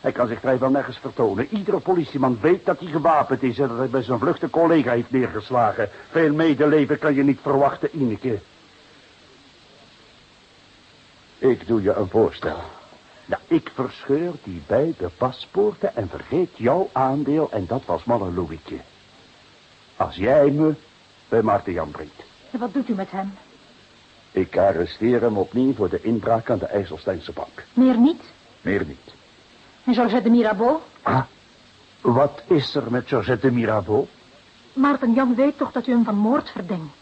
[SPEAKER 1] Hij kan zich vrijwel nergens vertonen. Iedere politieman weet dat hij gewapend is... en dat hij bij zijn vlucht een collega heeft neergeslagen. Veel medeleven kan je niet verwachten, Ineke. Ik doe je een voorstel. Ja, ik verscheur die beide paspoorten en vergeet jouw aandeel... en dat was malle Louietje. Als jij me bij Maarten Jan brengt.
[SPEAKER 10] En wat doet u met hem?
[SPEAKER 1] Ik arresteer hem opnieuw voor de inbraak aan de IJsselsteinse bank.
[SPEAKER 10] Meer niet?
[SPEAKER 1] Meer niet.
[SPEAKER 10] En Georgette de Mirabeau?
[SPEAKER 1] Ah, wat is er met Georgette de Mirabeau?
[SPEAKER 10] Maarten Jan weet toch dat u hem van moord verdenkt?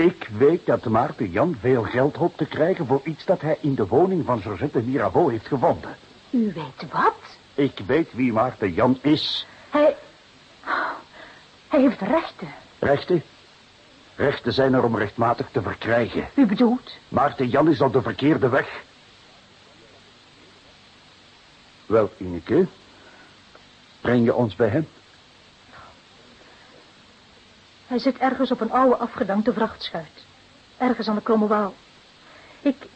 [SPEAKER 1] Ik weet dat Maarten Jan veel geld hoopt te krijgen... voor iets dat hij in de woning van Georgette Mirabeau heeft gevonden.
[SPEAKER 10] U weet wat?
[SPEAKER 1] Ik weet wie Maarten Jan is.
[SPEAKER 10] Hij... Hij heeft rechten.
[SPEAKER 1] Rechten? Rechten zijn er om rechtmatig te verkrijgen.
[SPEAKER 10] U bedoelt?
[SPEAKER 1] Maarten Jan is op de verkeerde weg. Wel, Ineke, breng je ons bij hem?
[SPEAKER 10] Hij zit ergens op een oude afgedankte vrachtschuit. Ergens aan de Kromme. Ik...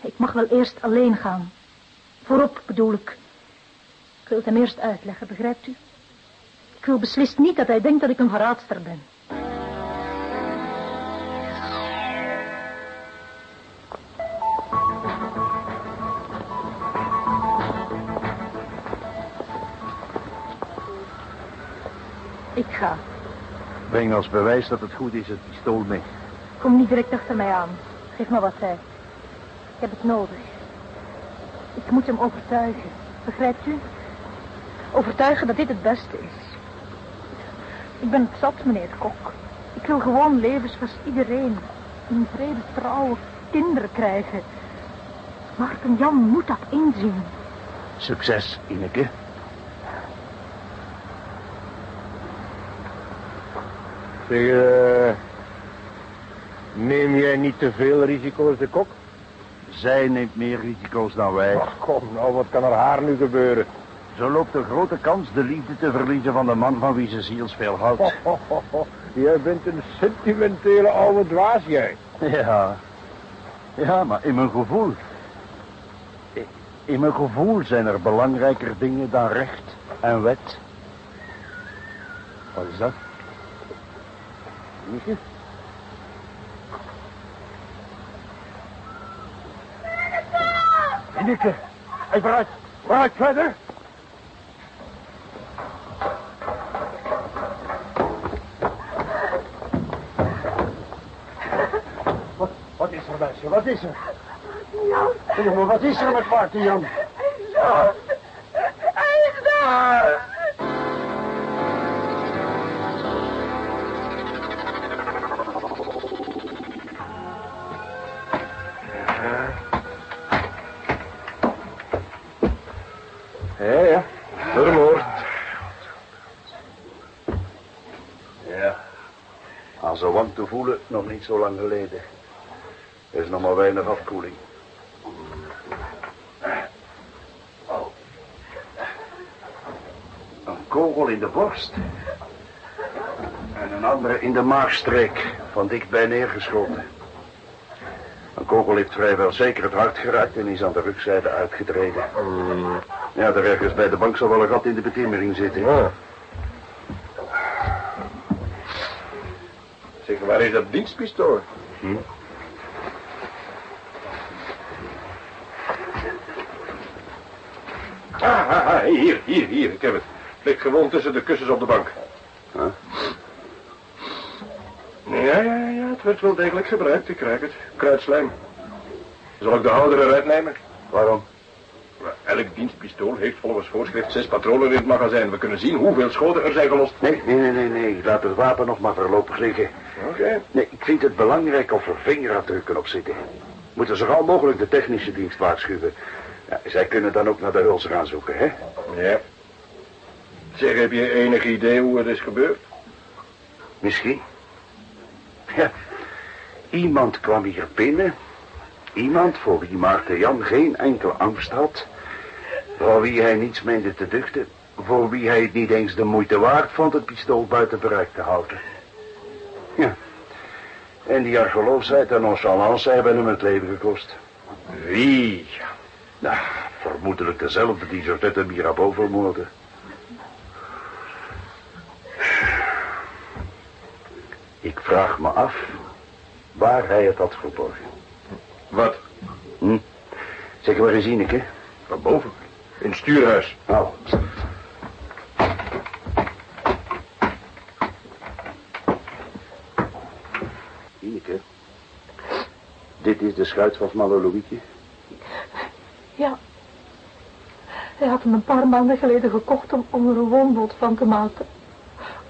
[SPEAKER 10] Ik mag wel eerst alleen gaan. Voorop bedoel ik. Ik wil het hem eerst uitleggen, begrijpt u? Ik wil beslist niet dat hij denkt dat ik een verraadster ben. Ik ga.
[SPEAKER 1] Breng als bewijs dat het goed is het pistool mee.
[SPEAKER 10] Kom niet direct achter mij aan. Geef me wat tijd. Ik heb het nodig. Ik moet hem overtuigen. Begrijpt u? Overtuigen dat dit het beste is. Ik ben het zat, meneer Kok. Ik wil gewoon leven zoals iedereen. In vrede trouwen, kinderen krijgen. Maarten Jan moet dat inzien.
[SPEAKER 1] Succes, Ineke.
[SPEAKER 2] Zeg, eh, neem jij niet te veel risico's, de kok?
[SPEAKER 1] Zij neemt meer risico's dan wij.
[SPEAKER 2] Ach, kom nou, wat kan er haar nu gebeuren?
[SPEAKER 1] Zo loopt de grote kans de liefde te verliezen van de man van wie ze zielsveel houdt.
[SPEAKER 2] Ho, ho, ho, ho. Jij bent een sentimentele oude dwaas, jij.
[SPEAKER 1] Ja. Ja, maar in mijn gevoel... In mijn gevoel zijn er belangrijker dingen dan recht en wet. Wat is dat? Mieke? Mieke, hey, vooruit. Vooruit, verder. Wat, wat is er, meisje? Wat is er? Zeg maar, wat is er met Maarten Jan?
[SPEAKER 2] Ja,
[SPEAKER 1] voelen, nog niet zo lang geleden. Er is nog maar weinig afkoeling. Oh. Een kogel in de borst. En een andere in de maagstreek, van dichtbij neergeschoten. Een kogel heeft vrijwel zeker het hart geraakt en is aan de rugzijde uitgetreden. Ja, daar ergens bij de bank zal wel een gat in de betimmering zitten.
[SPEAKER 2] Ja. Waar is dat dienstpistool?
[SPEAKER 1] Hm?
[SPEAKER 2] Ah, ah, ah, hier, hier, hier, ik heb het. Ligt gewoon tussen de kussens op de bank.
[SPEAKER 1] Huh?
[SPEAKER 2] Ja, ja, ja, het werd wel degelijk gebruikt, ik krijg het. Kruidslijm. Zal ik de houder eruit nemen?
[SPEAKER 1] Waarom?
[SPEAKER 2] Dienstpistool heeft volgens voorschrift zes patronen in het magazijn. We kunnen zien hoeveel schoten er zijn gelost.
[SPEAKER 1] Nee, nee, nee, nee, nee. Laat het wapen nog maar voorlopig liggen.
[SPEAKER 2] Oké.
[SPEAKER 1] Nee, ik vind het belangrijk of er vingerafdrukken op zitten. Moeten zo gauw mogelijk de technische dienst waarschuwen. Ja, zij kunnen dan ook naar de huls gaan zoeken, hè?
[SPEAKER 2] Ja. Zeg, heb je enig idee hoe het is gebeurd?
[SPEAKER 1] Misschien. Ja, iemand kwam hier binnen. Iemand voor wie Maarten Jan geen enkele angst had. Voor wie hij niets meende te duchten. Voor wie hij het niet eens de moeite waard vond het pistool buiten bereik te houden. Ja. En die argeloosheid en nonchalance hebben hem het leven gekost.
[SPEAKER 2] Wie?
[SPEAKER 1] Nou, vermoedelijk dezelfde die Georgette Mirabeau vermoordde. Ik vraag me af waar hij het had verborgen.
[SPEAKER 2] Wat?
[SPEAKER 1] Hm? Zeg maar eens, Ineke.
[SPEAKER 2] Van boven. In het stuurhuis.
[SPEAKER 1] Nou. Ineke. Dit is de schuit van Smalle Louietje.
[SPEAKER 10] Ja. Hij had hem een paar maanden geleden gekocht om, om er een woonboot van te maken.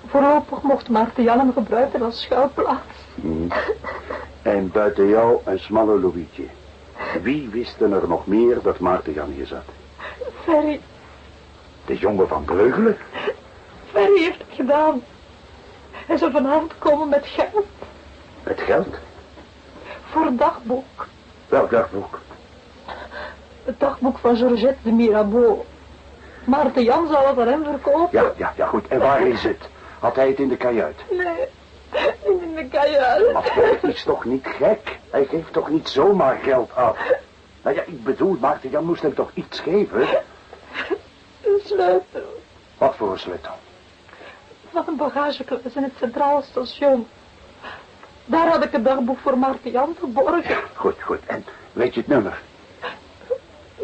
[SPEAKER 10] Voorlopig mocht Maarten Jan hem gebruiken als schuilplaats.
[SPEAKER 1] En buiten jou en Smalle Louietje. Wie wisten er nog meer dat Maarten Jan hier zat?
[SPEAKER 10] Ferry,
[SPEAKER 1] De jongen van Breugelen?
[SPEAKER 10] Ferry heeft het gedaan. Hij zou vanavond komen met geld
[SPEAKER 1] Het geld?
[SPEAKER 10] voor een dagboek.
[SPEAKER 1] Welk dagboek?
[SPEAKER 10] Het dagboek van Georgette de Mirabeau. Maarten Jan zou het aan hem verkopen.
[SPEAKER 1] Ja, ja, ja, goed. En waar is het? Had hij het in de kajuit?
[SPEAKER 10] Nee, niet in de kajuit.
[SPEAKER 1] Maar Ferry is toch niet gek? Hij geeft toch niet zomaar geld af? Nou ja, ik bedoel, Maarten Jan moest hem toch iets geven?
[SPEAKER 10] Sleutel
[SPEAKER 1] Wat voor een sleutel?
[SPEAKER 10] van een bagageklas in het Centraal Station. Daar had ik het dagboek voor Maarten Jan verborgen.
[SPEAKER 1] Goed, goed. En weet je het nummer?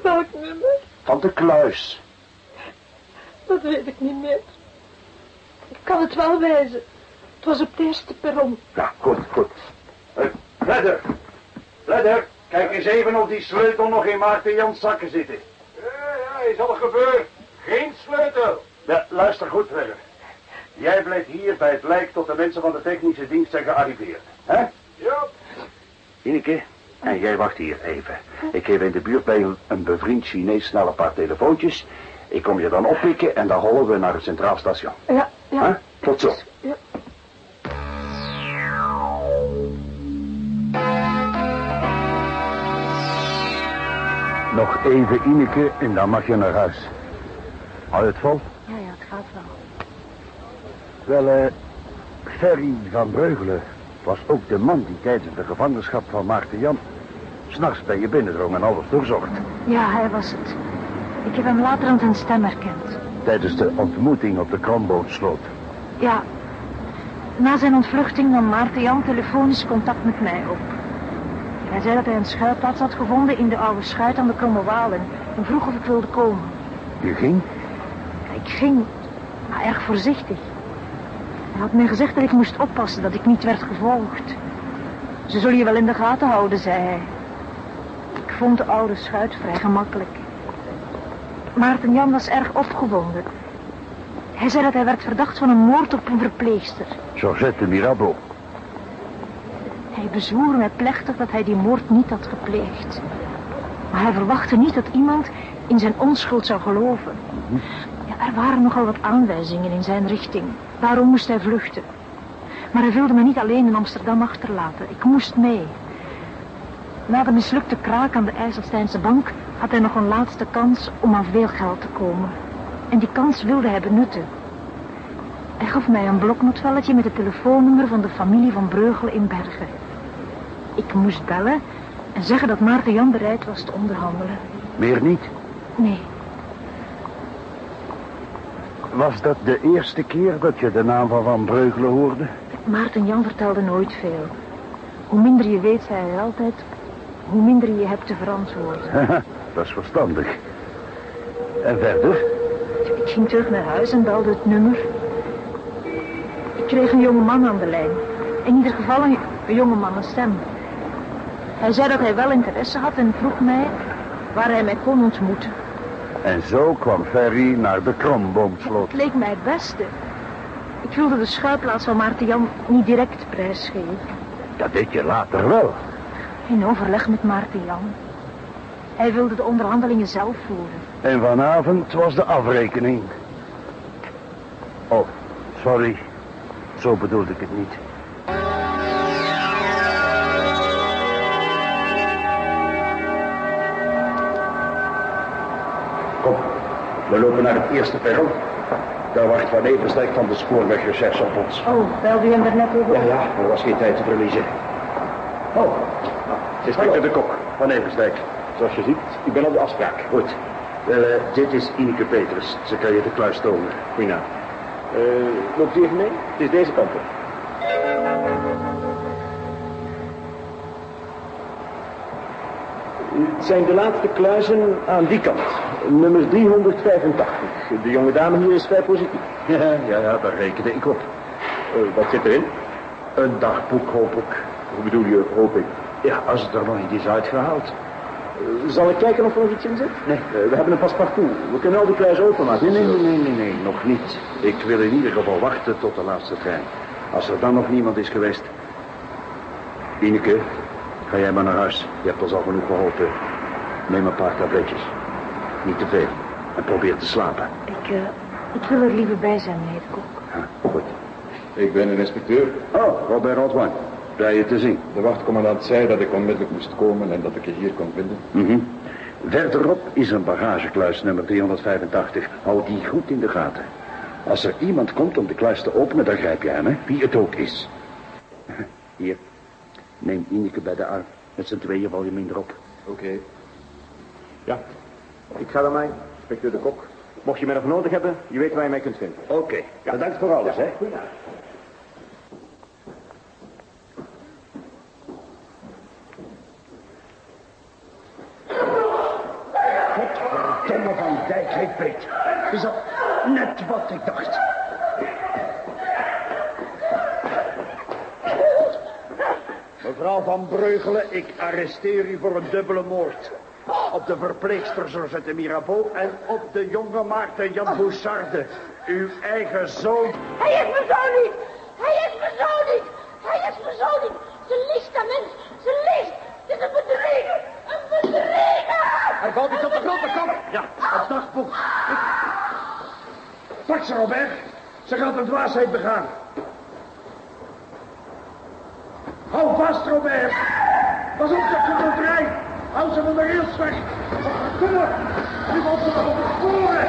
[SPEAKER 10] Welk nummer?
[SPEAKER 1] Van de kluis.
[SPEAKER 10] Dat weet ik niet meer. Ik kan het wel wijzen. Het was op het eerste perron.
[SPEAKER 1] Ja, goed, goed. Uh, Ledder. Ledder, kijk eens even of die sleutel nog in Maarten Jans zakken zitten.
[SPEAKER 5] Ja, ja, is al gebeurd. Geen sleutel.
[SPEAKER 1] Ja, luister goed, Ledder. Jij blijft hier bij het lijk tot de mensen van de technische dienst zijn gearriveerd. hè?
[SPEAKER 5] Ja.
[SPEAKER 1] Ineke, en jij wacht hier even. Ik geef in de buurt bij een, bevriend Chinees snel een paar telefoontjes. Ik kom je dan oppikken en dan hollen we naar het Centraal Station.
[SPEAKER 10] Ja, ja.
[SPEAKER 1] Hè? Tot zo.
[SPEAKER 10] Ja.
[SPEAKER 1] Nog even, Ineke, en dan mag je naar huis. Hou je het vol?
[SPEAKER 10] Ja, ja, het gaat wel.
[SPEAKER 1] Wel, eh, Ferry van Breugelen was ook de man die tijdens de gevangenschap van Maarten Jan... s'nachts bij je binnendrong en alles doorzocht.
[SPEAKER 10] Ja, hij was het. Ik heb hem later aan zijn stem herkend.
[SPEAKER 1] Tijdens de ontmoeting op de krambootsloot.
[SPEAKER 10] Ja. Na zijn ontvluchting nam Maarten Jan telefonisch contact met mij op. Hij zei dat hij een schuilplaats had gevonden in de oude schuit aan de Kromme Walen en vroeg of ik wilde komen.
[SPEAKER 1] Je ging?
[SPEAKER 10] Ik ging, maar erg voorzichtig. Hij had mij gezegd dat ik moest oppassen, dat ik niet werd gevolgd. Ze zullen je wel in de gaten houden, zei hij. Ik vond de oude schuit vrij gemakkelijk. Maarten Jan was erg opgewonden. Hij zei dat hij werd verdacht van een moord op een verpleegster.
[SPEAKER 1] Georgette Mirabeau.
[SPEAKER 10] Hij bezwoer mij plechtig dat hij die moord niet had gepleegd. Maar hij verwachtte niet dat iemand in zijn onschuld zou geloven. Ja, er waren nogal wat aanwijzingen in zijn richting. Daarom moest hij vluchten. Maar hij wilde me niet alleen in Amsterdam achterlaten. Ik moest mee. Na de mislukte kraak aan de IJsselsteinse bank had hij nog een laatste kans om aan veel geld te komen. En die kans wilde hij benutten. Hij gaf mij een bloknotvelletje met het telefoonnummer van de familie van Breugelen in Bergen. Ik moest bellen en zeggen dat Maarten Jan bereid was te onderhandelen.
[SPEAKER 1] Meer niet.
[SPEAKER 10] Nee,
[SPEAKER 1] Was dat de eerste keer dat je de naam van Van Breugelen hoorde?
[SPEAKER 10] Maarten Jan vertelde nooit veel. Hoe minder je weet, zei hij altijd, hoe minder je hebt te verantwoorden.
[SPEAKER 1] dat is verstandig. En verder?
[SPEAKER 10] Ik ging terug naar huis en belde het nummer. Ik kreeg een jonge man aan de lijn. In ieder geval een, een jonge man, een stem. Hij zei dat hij wel interesse had en vroeg mij waar hij mij kon ontmoeten.
[SPEAKER 1] En zo kwam Ferry naar de kromboomsloot.
[SPEAKER 10] Het leek mij het beste. Ik wilde de schuilplaats van Maarten Jan niet direct prijsgeven.
[SPEAKER 1] Dat deed je later wel.
[SPEAKER 10] In overleg met Maarten Jan. Hij wilde de onderhandelingen zelf voeren.
[SPEAKER 1] En vanavond was de afrekening. Oh, sorry. Zo bedoelde ik het niet. We lopen naar het eerste perron. Daar wacht Van Eversdijk van de spoorwegrecherche op ons.
[SPEAKER 10] Oh, belde u hem er net over?
[SPEAKER 1] Ja, ja, er was geen tijd te verliezen. Oh, inspecteur de Kok van Eversdijk. Zoals je ziet, ik ben op de afspraak. Goed. Wel, eh, dit is Ineke Petrus. Kan je de kluis tonen. Goedenavond. Uh, loopt u even mee? Het is deze kant op. Het zijn de laatste kluizen aan die kant. Nummer 385. De jonge dame hier is vrij positief. Ja, ja, ja daar rekende ik op. Uh, wat zit erin? Een dagboek, hoop ik. Hoe bedoel je, hoop ik? Ja, als het er nog niet is uitgehaald. Uh, zal ik kijken of er nog iets in zit? Nee, uh, we hebben een paspartout. We kunnen al die kluizen openmaken. Nee, nee, nee, nee, nee, nog niet. Ik wil in ieder geval wachten tot de laatste trein. Als er dan nog niemand is geweest. Ineke, ga jij maar naar huis. Je hebt ons al genoeg geholpen. Neem een paar tabletjes. Niet te veel. En probeer te slapen.
[SPEAKER 10] Ik, eh, ik wil er liever bij zijn, meneer de Kok.
[SPEAKER 1] Ja, goed.
[SPEAKER 3] Ik ben een inspecteur.
[SPEAKER 1] Oh, Robert Antoine. Blij je te zien.
[SPEAKER 3] De wachtcommandant zei dat ik onmiddellijk moest komen en dat ik je hier kon vinden.
[SPEAKER 1] Mhm. Verderop is een bagagekluis nummer 385. Houd die goed in de gaten. Als er iemand komt om de kluis te openen, dan grijp je hem, hè? Wie het ook is. Hier. Neem Ineke bij de arm. Met z'n tweeën val je minder op.
[SPEAKER 3] Oké. Ja, ik ga naar mij, inspecteur de Kok. Mocht je mij nog nodig hebben, je weet waar je mij kunt vinden.
[SPEAKER 1] Oké. Bedankt voor alles, hè? Godverdomme van Dijk, hij breekt. Is dat net wat ik dacht? Mevrouw van Breugelen, ik arresteer u voor een dubbele moord. Op de verpleegster Georgette Mirabeau en op de jonge Maarten Jan Boucharde. Uw eigen zoon.
[SPEAKER 11] Hij is mijn zoon niet! Hij is mijn zoon niet! Hij is mijn zoon niet! Ze liegt, dat mens! Ze liegt! Het is een bedrieger! Een bedrieger!
[SPEAKER 1] Hij valt niet op de grond, kom. Ja, het dagboek. Ik... Pak ze, Robert. Ze gaat een dwaasheid begaan. Hou vast, Robert. Pas op dat. Hou ze van de rails weg. Kom op. Nu valt ze nog op de sporen.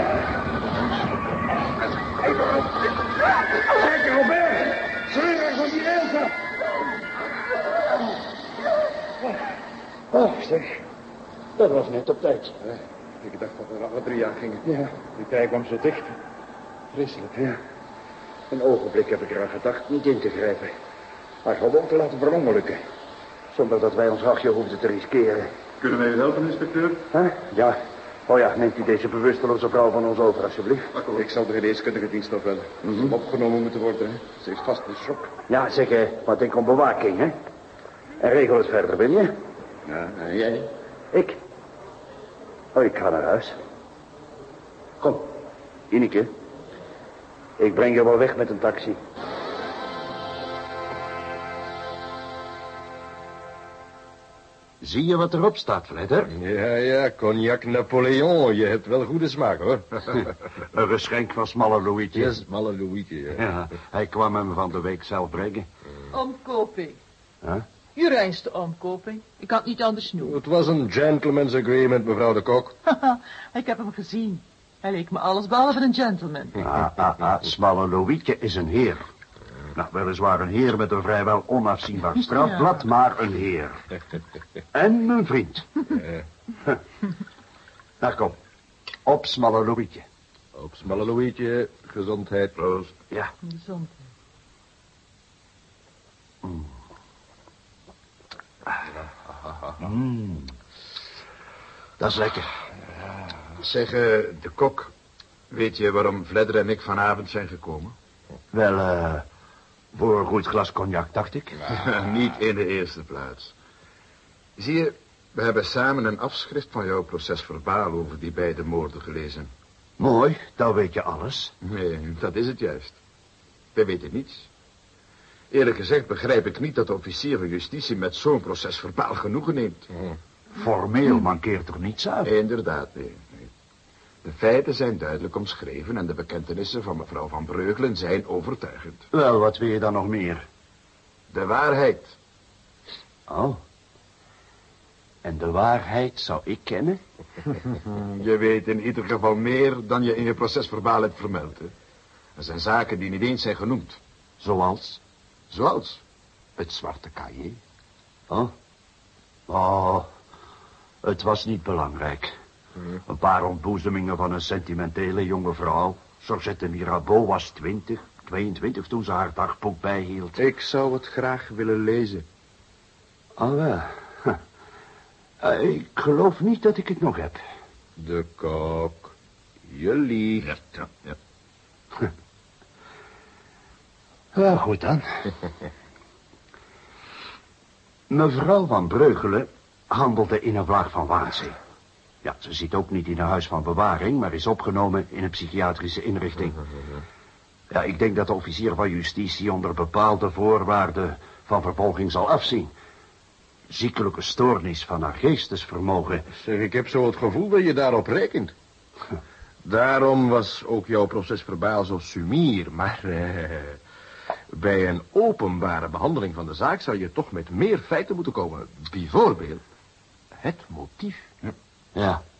[SPEAKER 1] Even op. Kijk, Robert. Er van die rails af. Oh, zeg. Dat was net op tijd.
[SPEAKER 3] Ik dacht dat we er alle drie aan gingen.
[SPEAKER 1] Ja.
[SPEAKER 3] Die tijd kwam zo dicht. Vreselijk.
[SPEAKER 1] Ja. Een ogenblik heb ik eraan gedacht niet in te grijpen. Maar gewoon te laten verongelukken. Zonder dat wij ons hachje hoefden te riskeren.
[SPEAKER 3] Kunnen wij u helpen, inspecteur?
[SPEAKER 1] Huh? Ja. Oh ja, neemt u deze bewusteloze vrouw van ons over, alsjeblieft.
[SPEAKER 3] Ik zal de geneeskundige dienst nog wel.
[SPEAKER 1] Mhm.
[SPEAKER 3] Opgenomen moeten worden. Hè? Ze heeft vast een shock.
[SPEAKER 1] Ja, zeg, eh, wat ik om bewaking, hè? En regel het verder, wil je?
[SPEAKER 3] Ja, en jij?
[SPEAKER 1] Ik? Oh, ik ga naar huis. Kom, Ineke. Ik breng je wel weg met een taxi.
[SPEAKER 12] Zie je wat erop staat, Fledder?
[SPEAKER 5] Ja, ja, cognac Napoleon. Je hebt wel goede smaak, hoor.
[SPEAKER 1] Een geschenk van Smalle Louietje.
[SPEAKER 5] Ja, smalle Louietje, ja.
[SPEAKER 1] Ja, hij kwam hem van de week zelf brengen.
[SPEAKER 13] Omkoping.
[SPEAKER 1] Huh?
[SPEAKER 13] Je reinste omkoping. Ik kan het niet anders noemen.
[SPEAKER 5] Het was een gentleman's agreement, mevrouw de Kok.
[SPEAKER 13] ik heb hem gezien. Hij leek me alles behalve een gentleman.
[SPEAKER 1] Ah, ah, ah, Smalle Louietje is een heer. Nou, weliswaar een heer met een vrijwel onafzienbaar strafblad, maar een heer. En een vriend. Nou, kom. Op Smalle Louietje.
[SPEAKER 5] Op smalle Louietje, gezondheid. Proost.
[SPEAKER 1] Ja.
[SPEAKER 13] Gezond.
[SPEAKER 1] Mm. Dat is lekker.
[SPEAKER 3] Zeg, eh, de kok. Weet je waarom Vledder en ik vanavond zijn gekomen?
[SPEAKER 1] Wel, eh, voor een goed glas cognac, dacht ik.
[SPEAKER 3] Niet in de eerste plaats. Zie je, we hebben samen een afschrift van jouw proces verbaal over die beide moorden gelezen.
[SPEAKER 1] Mooi, dan weet je alles.
[SPEAKER 3] Nee, dat is het juist. Wij weten niets. Eerlijk gezegd begrijp ik niet dat de officier van justitie met zo'n proces verbaal genoegen neemt.
[SPEAKER 1] Formeel mankeert er niets uit.
[SPEAKER 3] Inderdaad, nee. De feiten zijn duidelijk omschreven en de bekentenissen van mevrouw Van Breugelen zijn overtuigend.
[SPEAKER 1] Wel, wat wil je dan nog meer?
[SPEAKER 3] De waarheid.
[SPEAKER 1] Oh. En de waarheid zou ik kennen?
[SPEAKER 3] Je weet in ieder geval meer dan je in je procesverbaal hebt vermeld. Hè? Er zijn zaken die niet eens zijn genoemd.
[SPEAKER 1] Zoals?
[SPEAKER 3] Zoals?
[SPEAKER 1] Het zwarte cahier. Oh? Oh, het was niet belangrijk. Een paar ontboezemingen van een sentimentele jonge vrouw. Georgette Mirabeau was 20, 22 toen ze haar dagboek bijhield.
[SPEAKER 3] Ik zou het graag willen lezen.
[SPEAKER 1] Ah, wel. Huh. Eh, Ik geloof niet dat ik het nog heb.
[SPEAKER 5] De kok. Liegt.
[SPEAKER 3] Ja, ja.
[SPEAKER 1] Wel, goed dan. Mevrouw van Breugelen handelde in een vlaag van waanzin. Ja, ze zit ook niet in een huis van bewaring, maar is opgenomen in een psychiatrische inrichting. Ja, ik denk dat de officier van justitie onder bepaalde voorwaarden van vervolging zal afzien. Ziekelijke stoornis van haar geestesvermogen.
[SPEAKER 5] Zeg, ik heb zo het gevoel dat je daarop rekent.
[SPEAKER 3] Daarom was ook jouw proces verbaal zo sumier, maar... eh, bij een openbare behandeling van de zaak zou je toch met meer feiten moeten komen. Bijvoorbeeld het motief.
[SPEAKER 1] Ja,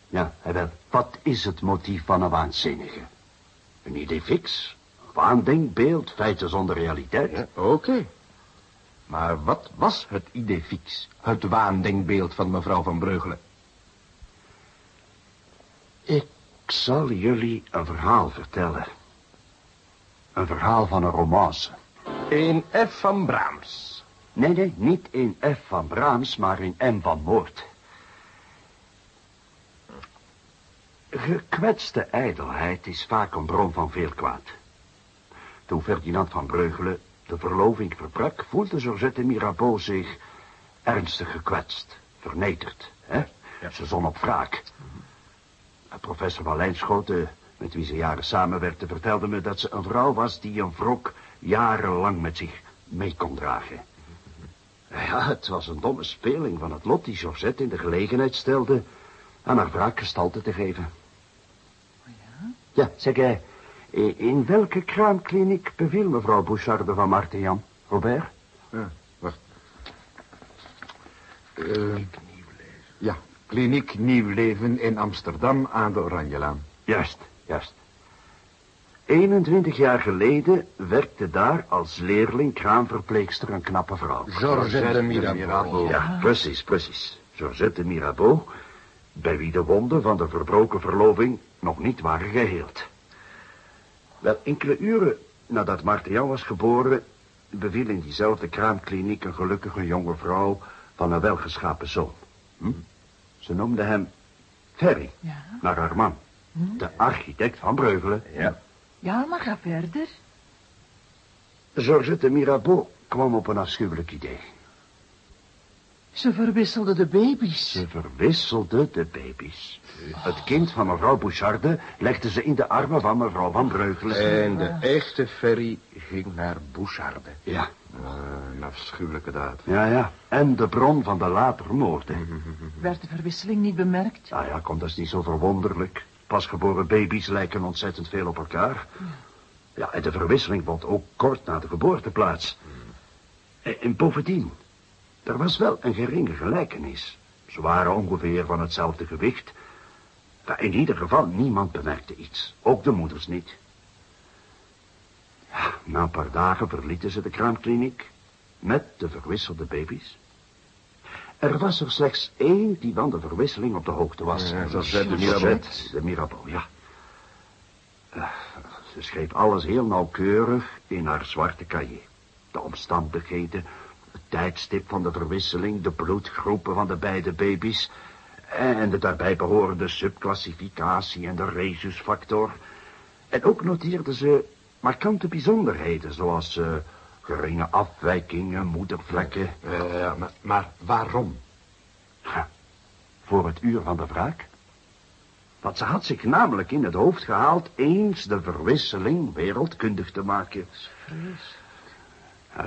[SPEAKER 1] ja, en wel. Wat is het motief van een waanzinnige? Een idee fix? Waandenkbeeld? Feiten zonder realiteit?
[SPEAKER 3] Ja, Oké. Maar wat was het idee fix? Het waandenkbeeld van mevrouw van Breugelen?
[SPEAKER 1] Ik zal jullie een verhaal vertellen. Een verhaal van een romance.
[SPEAKER 3] Een F van Brahms.
[SPEAKER 1] Nee, nee, niet in F van Brahms, maar in M van Moord. Gekwetste ijdelheid is vaak een bron van veel kwaad. Toen Ferdinand van Breugelen de verloving verbrak, voelde Georgette Mirabeau zich ernstig gekwetst, vernederd. Hè? Ze zon op wraak. Professor van Lijnschoten, met wie ze jaren samenwerkte, vertelde me dat ze een vrouw was die een wrok jarenlang met zich mee kon dragen. Ja, het was een domme speling van het lot die Georgette in de gelegenheid stelde aan haar wraak gestalte te geven. Ja? Zeg jij, in welke kraamkliniek beviel mevrouw Boucharde van Martian, Robert?
[SPEAKER 3] Ja, wacht. Uh, ja, kliniek Nieuw Leven in Amsterdam aan de Oranjelaan.
[SPEAKER 1] Juist, juist. 21 jaar geleden werkte daar als leerling kraamverpleegster een knappe vrouw.
[SPEAKER 3] Georgette Mirabeau.
[SPEAKER 1] Ja, precies, precies. Georgette Mirabeau, bij wie de wonden van de verbroken verloving nog niet waren geheeld. Wel, enkele uren nadat Martial was geboren... beviel in diezelfde kraamkliniek een gelukkige jonge vrouw... van een welgeschapen zoon. Hm? Ze noemde hem Ferry,
[SPEAKER 13] Ja.
[SPEAKER 1] naar haar man. De architect van Breugelen.
[SPEAKER 3] Ja.
[SPEAKER 13] Ja, maar ga verder.
[SPEAKER 1] Georgette Mirabeau kwam op een afschuwelijk idee.
[SPEAKER 13] Ze verwisselde de baby's.
[SPEAKER 1] Ze verwisselde de baby's. Het kind van mevrouw Boucharde legde ze in de armen van mevrouw van Breugelen.
[SPEAKER 3] En de echte ferry ging naar Boucharde.
[SPEAKER 1] Ja.
[SPEAKER 3] een afschuwelijke daad.
[SPEAKER 1] Ja, ja. En de bron van de latere moorden.
[SPEAKER 13] Werd de verwisseling niet bemerkt?
[SPEAKER 1] Nou ja, komt dat is niet zo verwonderlijk. Pasgeboren baby's lijken ontzettend veel op elkaar. Ja, en de verwisseling vond ook kort na de geboorte plaats. En, en bovendien, er was wel een geringe gelijkenis. Ze waren ongeveer van hetzelfde gewicht. Maar in ieder geval, niemand bemerkte iets. Ook de moeders niet. Ja, na een paar dagen verlieten ze de kraamkliniek. Met de verwisselde baby's. Er was er slechts één die van de verwisseling op de hoogte was.
[SPEAKER 3] Ja,
[SPEAKER 1] Dat was
[SPEAKER 3] de Mirabeau.
[SPEAKER 1] De Mirabeau, ja. Eh, Ze schreef alles heel nauwkeurig in haar zwarte cahier. De omstandigheden, tijdstip van de verwisseling, de bloedgroepen van de beide baby's... en de daarbij behorende subclassificatie en de rhesusfactor. En ook noteerde ze markante bijzonderheden, zoals eh, geringe afwijkingen, moedervlekken.
[SPEAKER 3] Eh, ja, maar, maar waarom?
[SPEAKER 1] Ha, Voor het uur van de wraak. Want ze had zich namelijk in het hoofd gehaald eens de verwisseling wereldkundig te maken.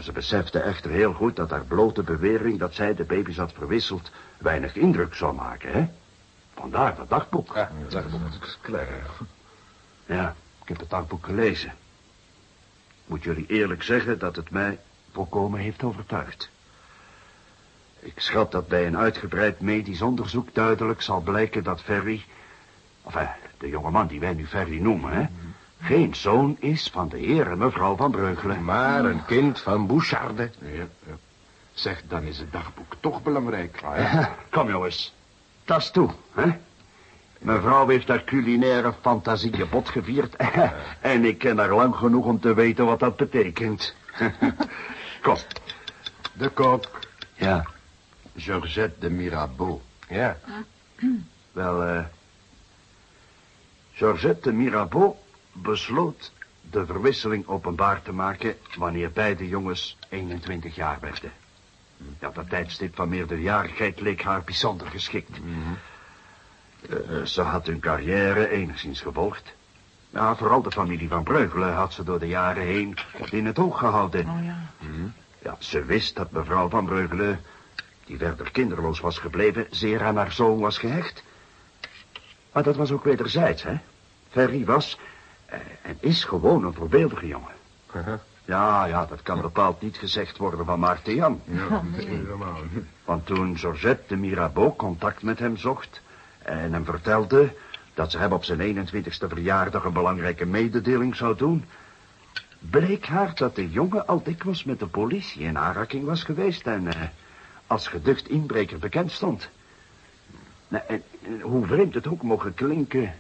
[SPEAKER 1] Ze besefte echter heel goed dat haar blote bewering dat zij de baby's had verwisseld weinig indruk zou maken, hè? Vandaar dat dagboek.
[SPEAKER 3] Ja, het dagboek is klaar.
[SPEAKER 1] Ja, ik heb het dagboek gelezen. Moet jullie eerlijk zeggen dat het mij volkomen heeft overtuigd. Ik schat dat bij een uitgebreid medisch onderzoek duidelijk zal blijken dat Ferry... Enfin, de jongeman die wij nu Ferry noemen, hè... geen zoon is van de heer en mevrouw van Breugelen.
[SPEAKER 3] Maar een kind van Boucharde. Ja, ja. Zeg, dan is het dagboek toch belangrijk.
[SPEAKER 1] Kom jongens, tas toe, hè? Mevrouw heeft haar culinaire fantasie bot gevierd. en ik ken haar lang genoeg om te weten wat dat betekent. Kom.
[SPEAKER 3] De kok.
[SPEAKER 1] Ja.
[SPEAKER 3] Georgette de Mirabeau.
[SPEAKER 1] Ja. Wel, eh... Georgette de Mirabeau besloot de verwisseling openbaar te maken... wanneer beide jongens 21 jaar werden. Ja, dat tijdstip van meerderjarigheid leek haar bijzonder geschikt. Eh, ze had hun carrière enigszins gevolgd. Ja, vooral de familie van Breugelen had ze door de jaren heen in het oog gehouden.
[SPEAKER 13] Oh ja.
[SPEAKER 1] Ja, ze wist dat mevrouw van Breugelen, die verder kinderloos was gebleven, zeer aan haar zoon was gehecht. Maar dat was ook wederzijds, hè? Ferry was eh, en is gewoon een voorbeeldige jongen. Ja, ja, dat kan bepaald niet gezegd worden van Maarten Jan.
[SPEAKER 3] Ja, helemaal.
[SPEAKER 1] Want toen Georgette de Mirabeau contact met hem zocht... en hem vertelde dat ze hem op zijn 21ste verjaardag... een belangrijke mededeling zou doen... bleek haar dat de jongen al dikwijls met de politie in aanraking was geweest... en eh, als geducht inbreker bekend stond. Nou, en, en hoe vreemd het ook mogen klinken...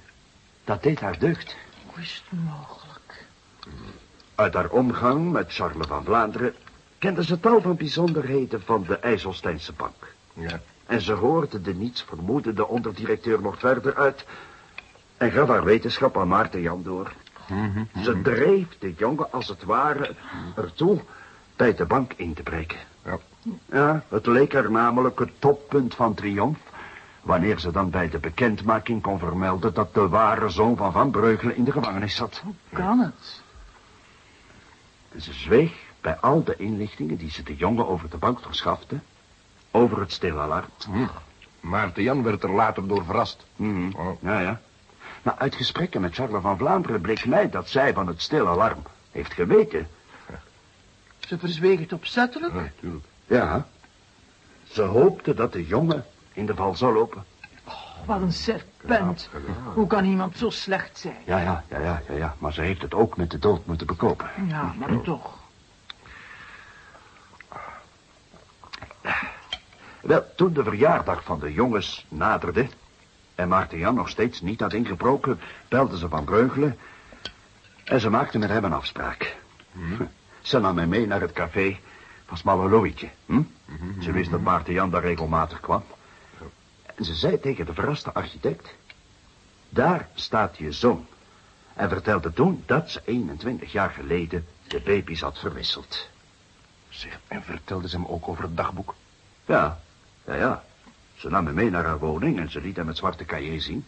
[SPEAKER 1] dat deed haar deugd.
[SPEAKER 13] Hoe is het mogelijk?
[SPEAKER 1] Uit haar omgang met Charles van Vlaanderen kende ze tal van bijzonderheden van de IJsselsteinse bank.
[SPEAKER 5] Ja.
[SPEAKER 1] En ze hoorde de niets vermoedende onderdirecteur nog verder uit en gaf haar wetenschap aan Maarten Jan door. Ze dreef de jongen als het ware ertoe bij de bank in te breken.
[SPEAKER 5] Ja.
[SPEAKER 1] Ja, het leek haar namelijk het toppunt van triomf... wanneer ze dan bij de bekendmaking kon vermelden... dat de ware zoon van Van Breugelen in de gevangenis zat.
[SPEAKER 13] Kan het?
[SPEAKER 1] En ze zweeg bij al de inlichtingen die ze de jongen over de bank verschafte... over het stilalarm.
[SPEAKER 5] Hm. Maarten Jan werd er later door verrast. Oh.
[SPEAKER 1] Ja, ja. Maar uit gesprekken met Charles van Vlaanderen bleek mij dat zij van het stilalarm heeft geweten.
[SPEAKER 13] Ze verzweeg het opzettelijk?
[SPEAKER 5] Ja, tuurlijk.
[SPEAKER 1] Ja. Ze hoopte dat de jongen in de val zou lopen.
[SPEAKER 13] Wat een serpent. Hoe kan iemand zo slecht zijn?
[SPEAKER 1] Ja, ja, ja, ja, ja, ja. Maar ze heeft het ook met de dood moeten bekopen.
[SPEAKER 13] Ja, maar toch.
[SPEAKER 1] Wel, toen de verjaardag van de jongens naderde... en Maarten Jan nog steeds niet had ingebroken... belde ze van Breugelen... en ze maakte met hem een afspraak. Ze nam mij mee naar het café van Smalle Louietje. Hm? Ze wist dat Maarten Jan daar regelmatig kwam. En ze zei tegen de verraste architect... Daar staat je zoon. En vertelde toen dat ze 21 jaar geleden de baby's had verwisseld.
[SPEAKER 5] Zeg, en vertelde ze hem ook over het dagboek?
[SPEAKER 1] Ja, ja, ja. Ze nam me mee naar haar woning en ze liet hem het zwarte cahier zien.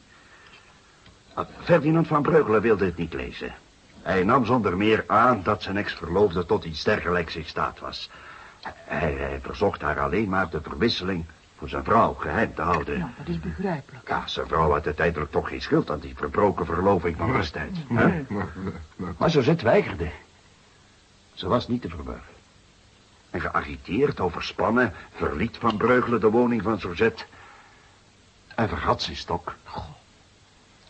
[SPEAKER 1] Ah, Ferdinand van Breugelen wilde het niet lezen. Hij nam zonder meer aan dat zijn ex-verloofde tot iets dergelijks in staat was. Hij, hij verzocht haar alleen maar de verwisseling voor zijn vrouw geheim te houden.
[SPEAKER 13] Ja, dat is begrijpelijk.
[SPEAKER 1] Ja, zijn vrouw had uiteindelijk toch geen schuld aan die verbroken verloving van destijds. hè? Maar Josette weigerde. Ze was niet te verbergen. En geagiteerd, overspannen, verliet Van Breugelen de woning van Josette. En vergat zijn stok.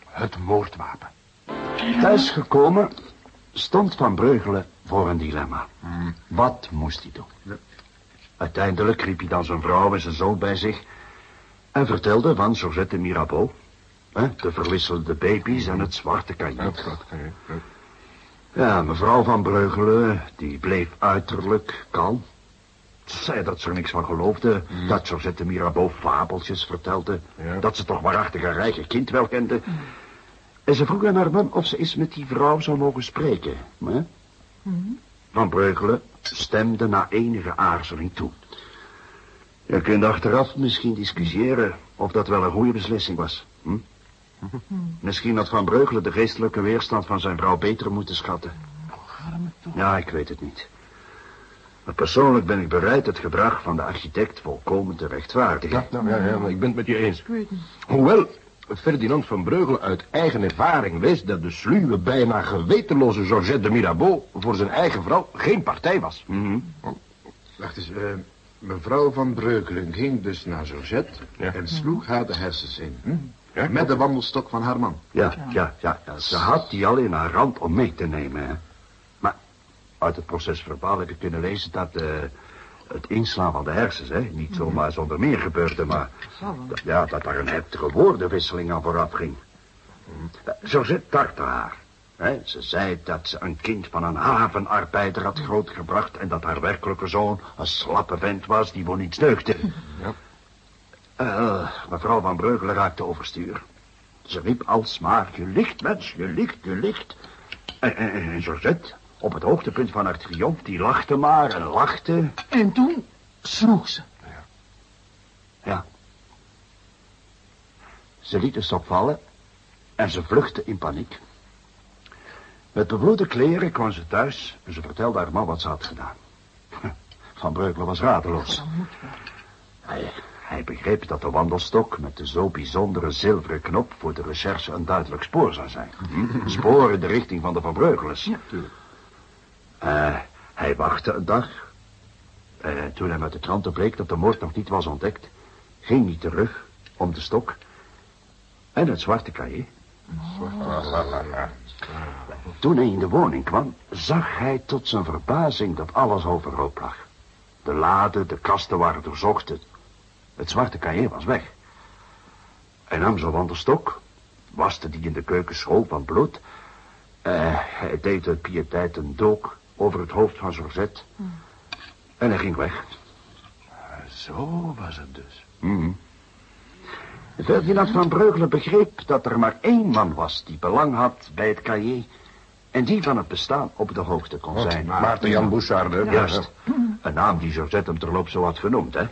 [SPEAKER 5] Het moordwapen.
[SPEAKER 1] Thuisgekomen stond Van Breugelen voor een dilemma. Wat moest hij doen? Uiteindelijk riep hij dan zijn vrouw en zijn zoon bij zich... en vertelde van Georgette Mirabeau... Hè, de verwisselde baby's en het zwarte kanjer. Ja, mevrouw Van Breugelen, die bleef uiterlijk kalm. Ze zei dat ze er niks van geloofde. Dat Georgette Mirabeau fabeltjes vertelde. Dat ze toch waarachtig haar eigen kind wel kende. En ze vroeg aan haar man of ze eens met die vrouw zou mogen spreken. Hè? Van Breugelen stemde na enige aarzeling toe. Je kunt achteraf misschien discussiëren of dat wel een goede beslissing was. Hm? Misschien had Van Breugelen de geestelijke weerstand van zijn vrouw beter moeten schatten. Ja, ik weet het niet. Maar persoonlijk ben ik bereid het gedrag van de architect volkomen te rechtvaardigen.
[SPEAKER 5] Ja, nou, ja, ja, maar ik ben het met je eens. Hoewel Ferdinand van Breugel uit eigen ervaring wist dat de sluwe, bijna gewetenloze Georgette de Mirabeau voor zijn eigen vrouw geen partij was.
[SPEAKER 3] Wacht eens, eh, mevrouw van Breukelen ging dus naar Georgette en sloeg haar de hersens in.
[SPEAKER 5] Ja,
[SPEAKER 3] Met de wandelstok van haar man.
[SPEAKER 1] Ja, ja, ja, ja. Ze had die al in haar hand om mee te nemen. Hè. Maar uit het proces verbaal heb ik kunnen lezen dat eh, het inslaan van de hersens, hè, niet zomaar zonder meer gebeurde, maar ja, dat daar een heftige woordenwisseling aan vooraf ging. Uh, Georgette tartte haar. Hè. Ze zei dat ze een kind van een havenarbeider had grootgebracht en dat haar werkelijke zoon een slappe vent was die voor niets deugde. Eh, mevrouw van Breugelen raakte overstuur. Ze riep alsmaar, je ligt, mens, je ligt, je ligt. En, en, en Georgette, op het hoogtepunt van haar triomf, die lachte maar en lachte.
[SPEAKER 13] En toen sloeg ze.
[SPEAKER 1] Ja. Ze liet de stok vallen en ze vluchtte in paniek. Met bebloede kleren kwam ze thuis en ze vertelde haar man wat ze had gedaan. Van Breukelen was radeloos. Hij, Hij begreep dat de wandelstok met de zo bijzondere zilveren knop voor de recherche een duidelijk spoor zou zijn. Spoor in de richting van de Verbreugelers. Ja, tuurlijk. Uh, hij wachtte een dag. Uh, toen hem uit de kranten bleek dat de moord nog niet was ontdekt, ging hij terug om de stok en het zwarte cahier. Toen hij in de woning kwam, zag hij tot zijn verbazing dat alles overhoop lag. De laden, de kasten waren doorzocht, het, zwarte cahier was weg. Hij nam zijn wandelstok, waste die in de keuken school van bloed. Uh, hij deed uit pietijd een dook over het hoofd van Georgette. En hij ging weg.
[SPEAKER 2] Zo was het dus.
[SPEAKER 1] Mm Ferdinand van Breugelen begreep dat er maar één man was die belang had bij het cahier... en die van het bestaan op de hoogte kon oh, zijn.
[SPEAKER 3] Maarten Jan Bouchard,
[SPEAKER 1] Juist. Een naam die Georgette hem terloop zo had genoemd, hè?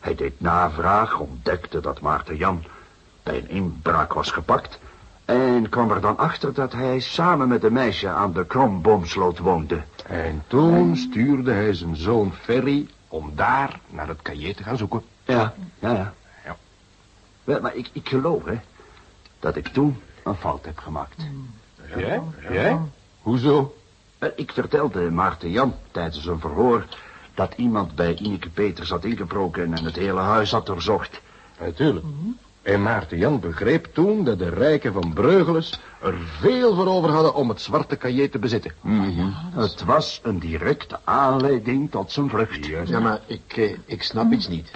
[SPEAKER 1] Hij deed navraag, ontdekte dat Maarten Jan bij een inbraak was gepakt... en kwam er dan achter dat hij samen met een meisje aan de Kromboomsloot woonde.
[SPEAKER 2] En toen stuurde hij zijn zoon Ferry om daar naar het cahier te gaan zoeken.
[SPEAKER 1] Ja, ja, ja. Wel, maar ik, ik geloof, hè, dat ik toen een fout heb gemaakt.
[SPEAKER 2] Jij? Jij? Hoezo?
[SPEAKER 1] Ik vertelde Maarten Jan tijdens een verhoor... dat iemand bij Ineke Peters had ingebroken en het hele huis had doorzocht.
[SPEAKER 2] Natuurlijk. En Maarten Jan begreep toen dat de rijken van Breugeles er veel voor over hadden om het zwarte cahier te bezitten.
[SPEAKER 1] Mm Het was een directe aanleiding tot zijn vlucht.
[SPEAKER 3] Ja, maar ik, eh, ik snap iets niet.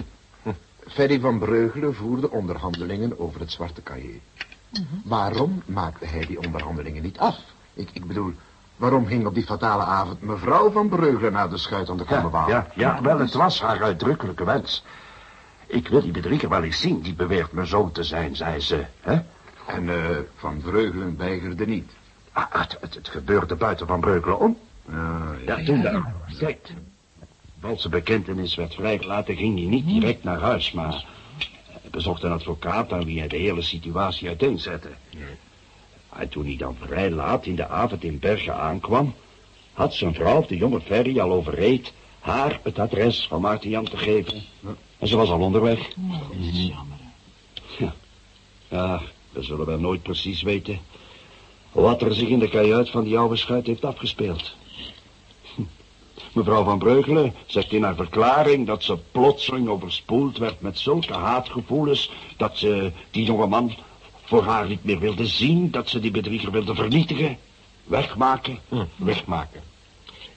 [SPEAKER 3] Ferry van Breugelen voerde onderhandelingen over het zwarte cahier. Waarom maakte hij die onderhandelingen niet af? Ik, ik bedoel, waarom ging op die fatale avond mevrouw van Breugelen naar de schuit aan de Kommerwaal?
[SPEAKER 1] Ja, ja, ja, wel, het was haar uitdrukkelijke wens. Ik wil die bedrieger wel eens zien, die beweert mijn zoon te zijn, zei ze. Hè?
[SPEAKER 3] En uh, Van Breugelen weigerde niet.
[SPEAKER 1] Ah, het, het, het, gebeurde buiten Van Breugelen om.
[SPEAKER 3] Ah, ja,
[SPEAKER 1] ja, toen daar. Kijk, valse bekentenis werd vrijgelaten, ging hij niet direct naar huis, maar hij bezocht een advocaat aan wie hij de hele situatie uiteenzette. En toen hij dan vrij laat in de avond in Bergen aankwam, had zijn vrouw, de jonge Ferry, al overreed haar het adres van Maarten Jan te geven. En ze was al onderweg.
[SPEAKER 13] Dat is jammer.
[SPEAKER 1] Ja. ja, we zullen wel nooit precies weten wat er zich in de kajuit van die oude schuit heeft afgespeeld. Mevrouw van Breugelen zegt in haar verklaring dat ze plotseling overspoeld werd met zulke haatgevoelens dat ze die jonge man voor haar niet meer wilde zien, dat ze die bedrieger wilde vernietigen, wegmaken.
[SPEAKER 2] Hm, wegmaken.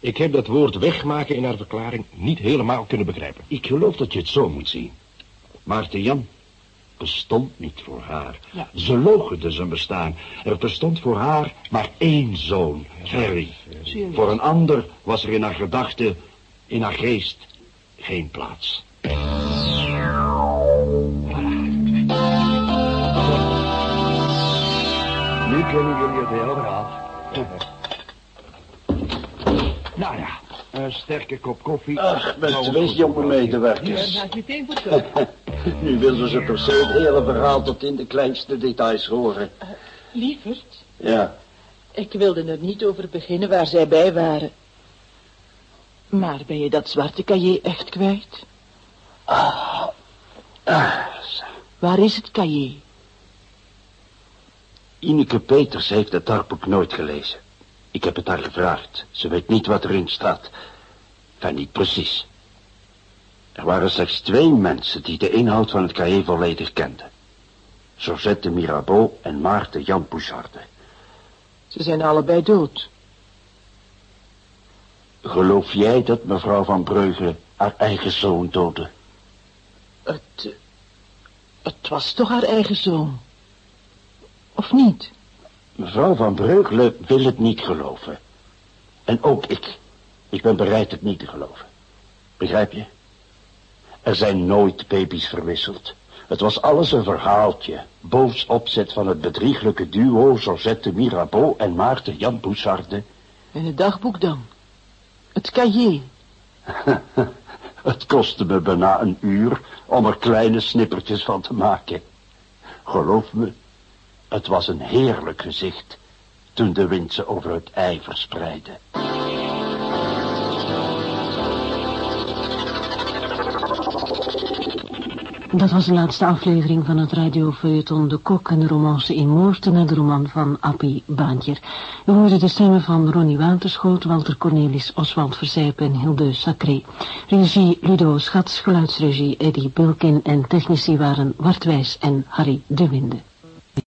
[SPEAKER 2] Ik heb dat woord wegmaken in haar verklaring niet helemaal kunnen begrijpen.
[SPEAKER 1] Ik geloof dat je het zo moet zien. Maarten Jan bestond niet voor haar. Ja. Ze logende zijn bestaan. Er bestond voor haar maar één zoon, Ferry. Voor een ander was er in haar gedachten, in haar geest, geen plaats. Nu kunnen jullie het hele verhaal. Een sterke kop koffie.
[SPEAKER 12] Ach, met twee jonge medewerkers.
[SPEAKER 13] Ja, meteen voor
[SPEAKER 12] Nu wilden ze toch zo het hele verhaal tot in de kleinste details horen.
[SPEAKER 13] Uh, lieverd?
[SPEAKER 12] Ja.
[SPEAKER 13] Ik wilde er niet over beginnen waar zij bij waren. Maar ben je dat zwarte cahier echt kwijt?
[SPEAKER 12] Ah. ah.
[SPEAKER 13] Waar is het cahier?
[SPEAKER 1] Ineke Peters heeft het dagboek nooit gelezen. Ik heb het haar gevraagd. Ze weet niet wat erin staat. Enfin, niet precies. Er waren slechts twee mensen die de inhoud van het cahier volledig kenden. Georgette Mirabeau en Maarten Jan Poucharde.
[SPEAKER 13] Ze zijn allebei dood.
[SPEAKER 1] Geloof jij dat mevrouw van Breugen haar eigen zoon doodde?
[SPEAKER 13] Het... Het was toch haar eigen zoon? Of niet?
[SPEAKER 1] Mevrouw van Breugelen wil het niet geloven. En ook ik. Ik ben bereid het niet te geloven. Begrijp je? Er zijn nooit baby's verwisseld. Het was alles een verhaaltje. Boos opzet van het bedrieglijke duo Georgette Mirabeau en Maarten Jan Boussarde.
[SPEAKER 13] En het dagboek dan? Het cahier?
[SPEAKER 1] het kostte me bijna een uur om er kleine snippertjes van te maken. Geloof me, het was een heerlijk gezicht toen de wind ze over het ei verspreidde.
[SPEAKER 14] Dat was de laatste aflevering van het radiofeuilleton De Kok en de romance in Moorten naar de roman van Appie Baantjer. We hoorden de stemmen van Ronnie Waterschoot, Walter Cornelis, Oswald Verzijp en Hilde Sacré. Regie Ludo Schats, geluidsregie Eddie Bulkin en technici waren Wartwijs en Harry de Winde.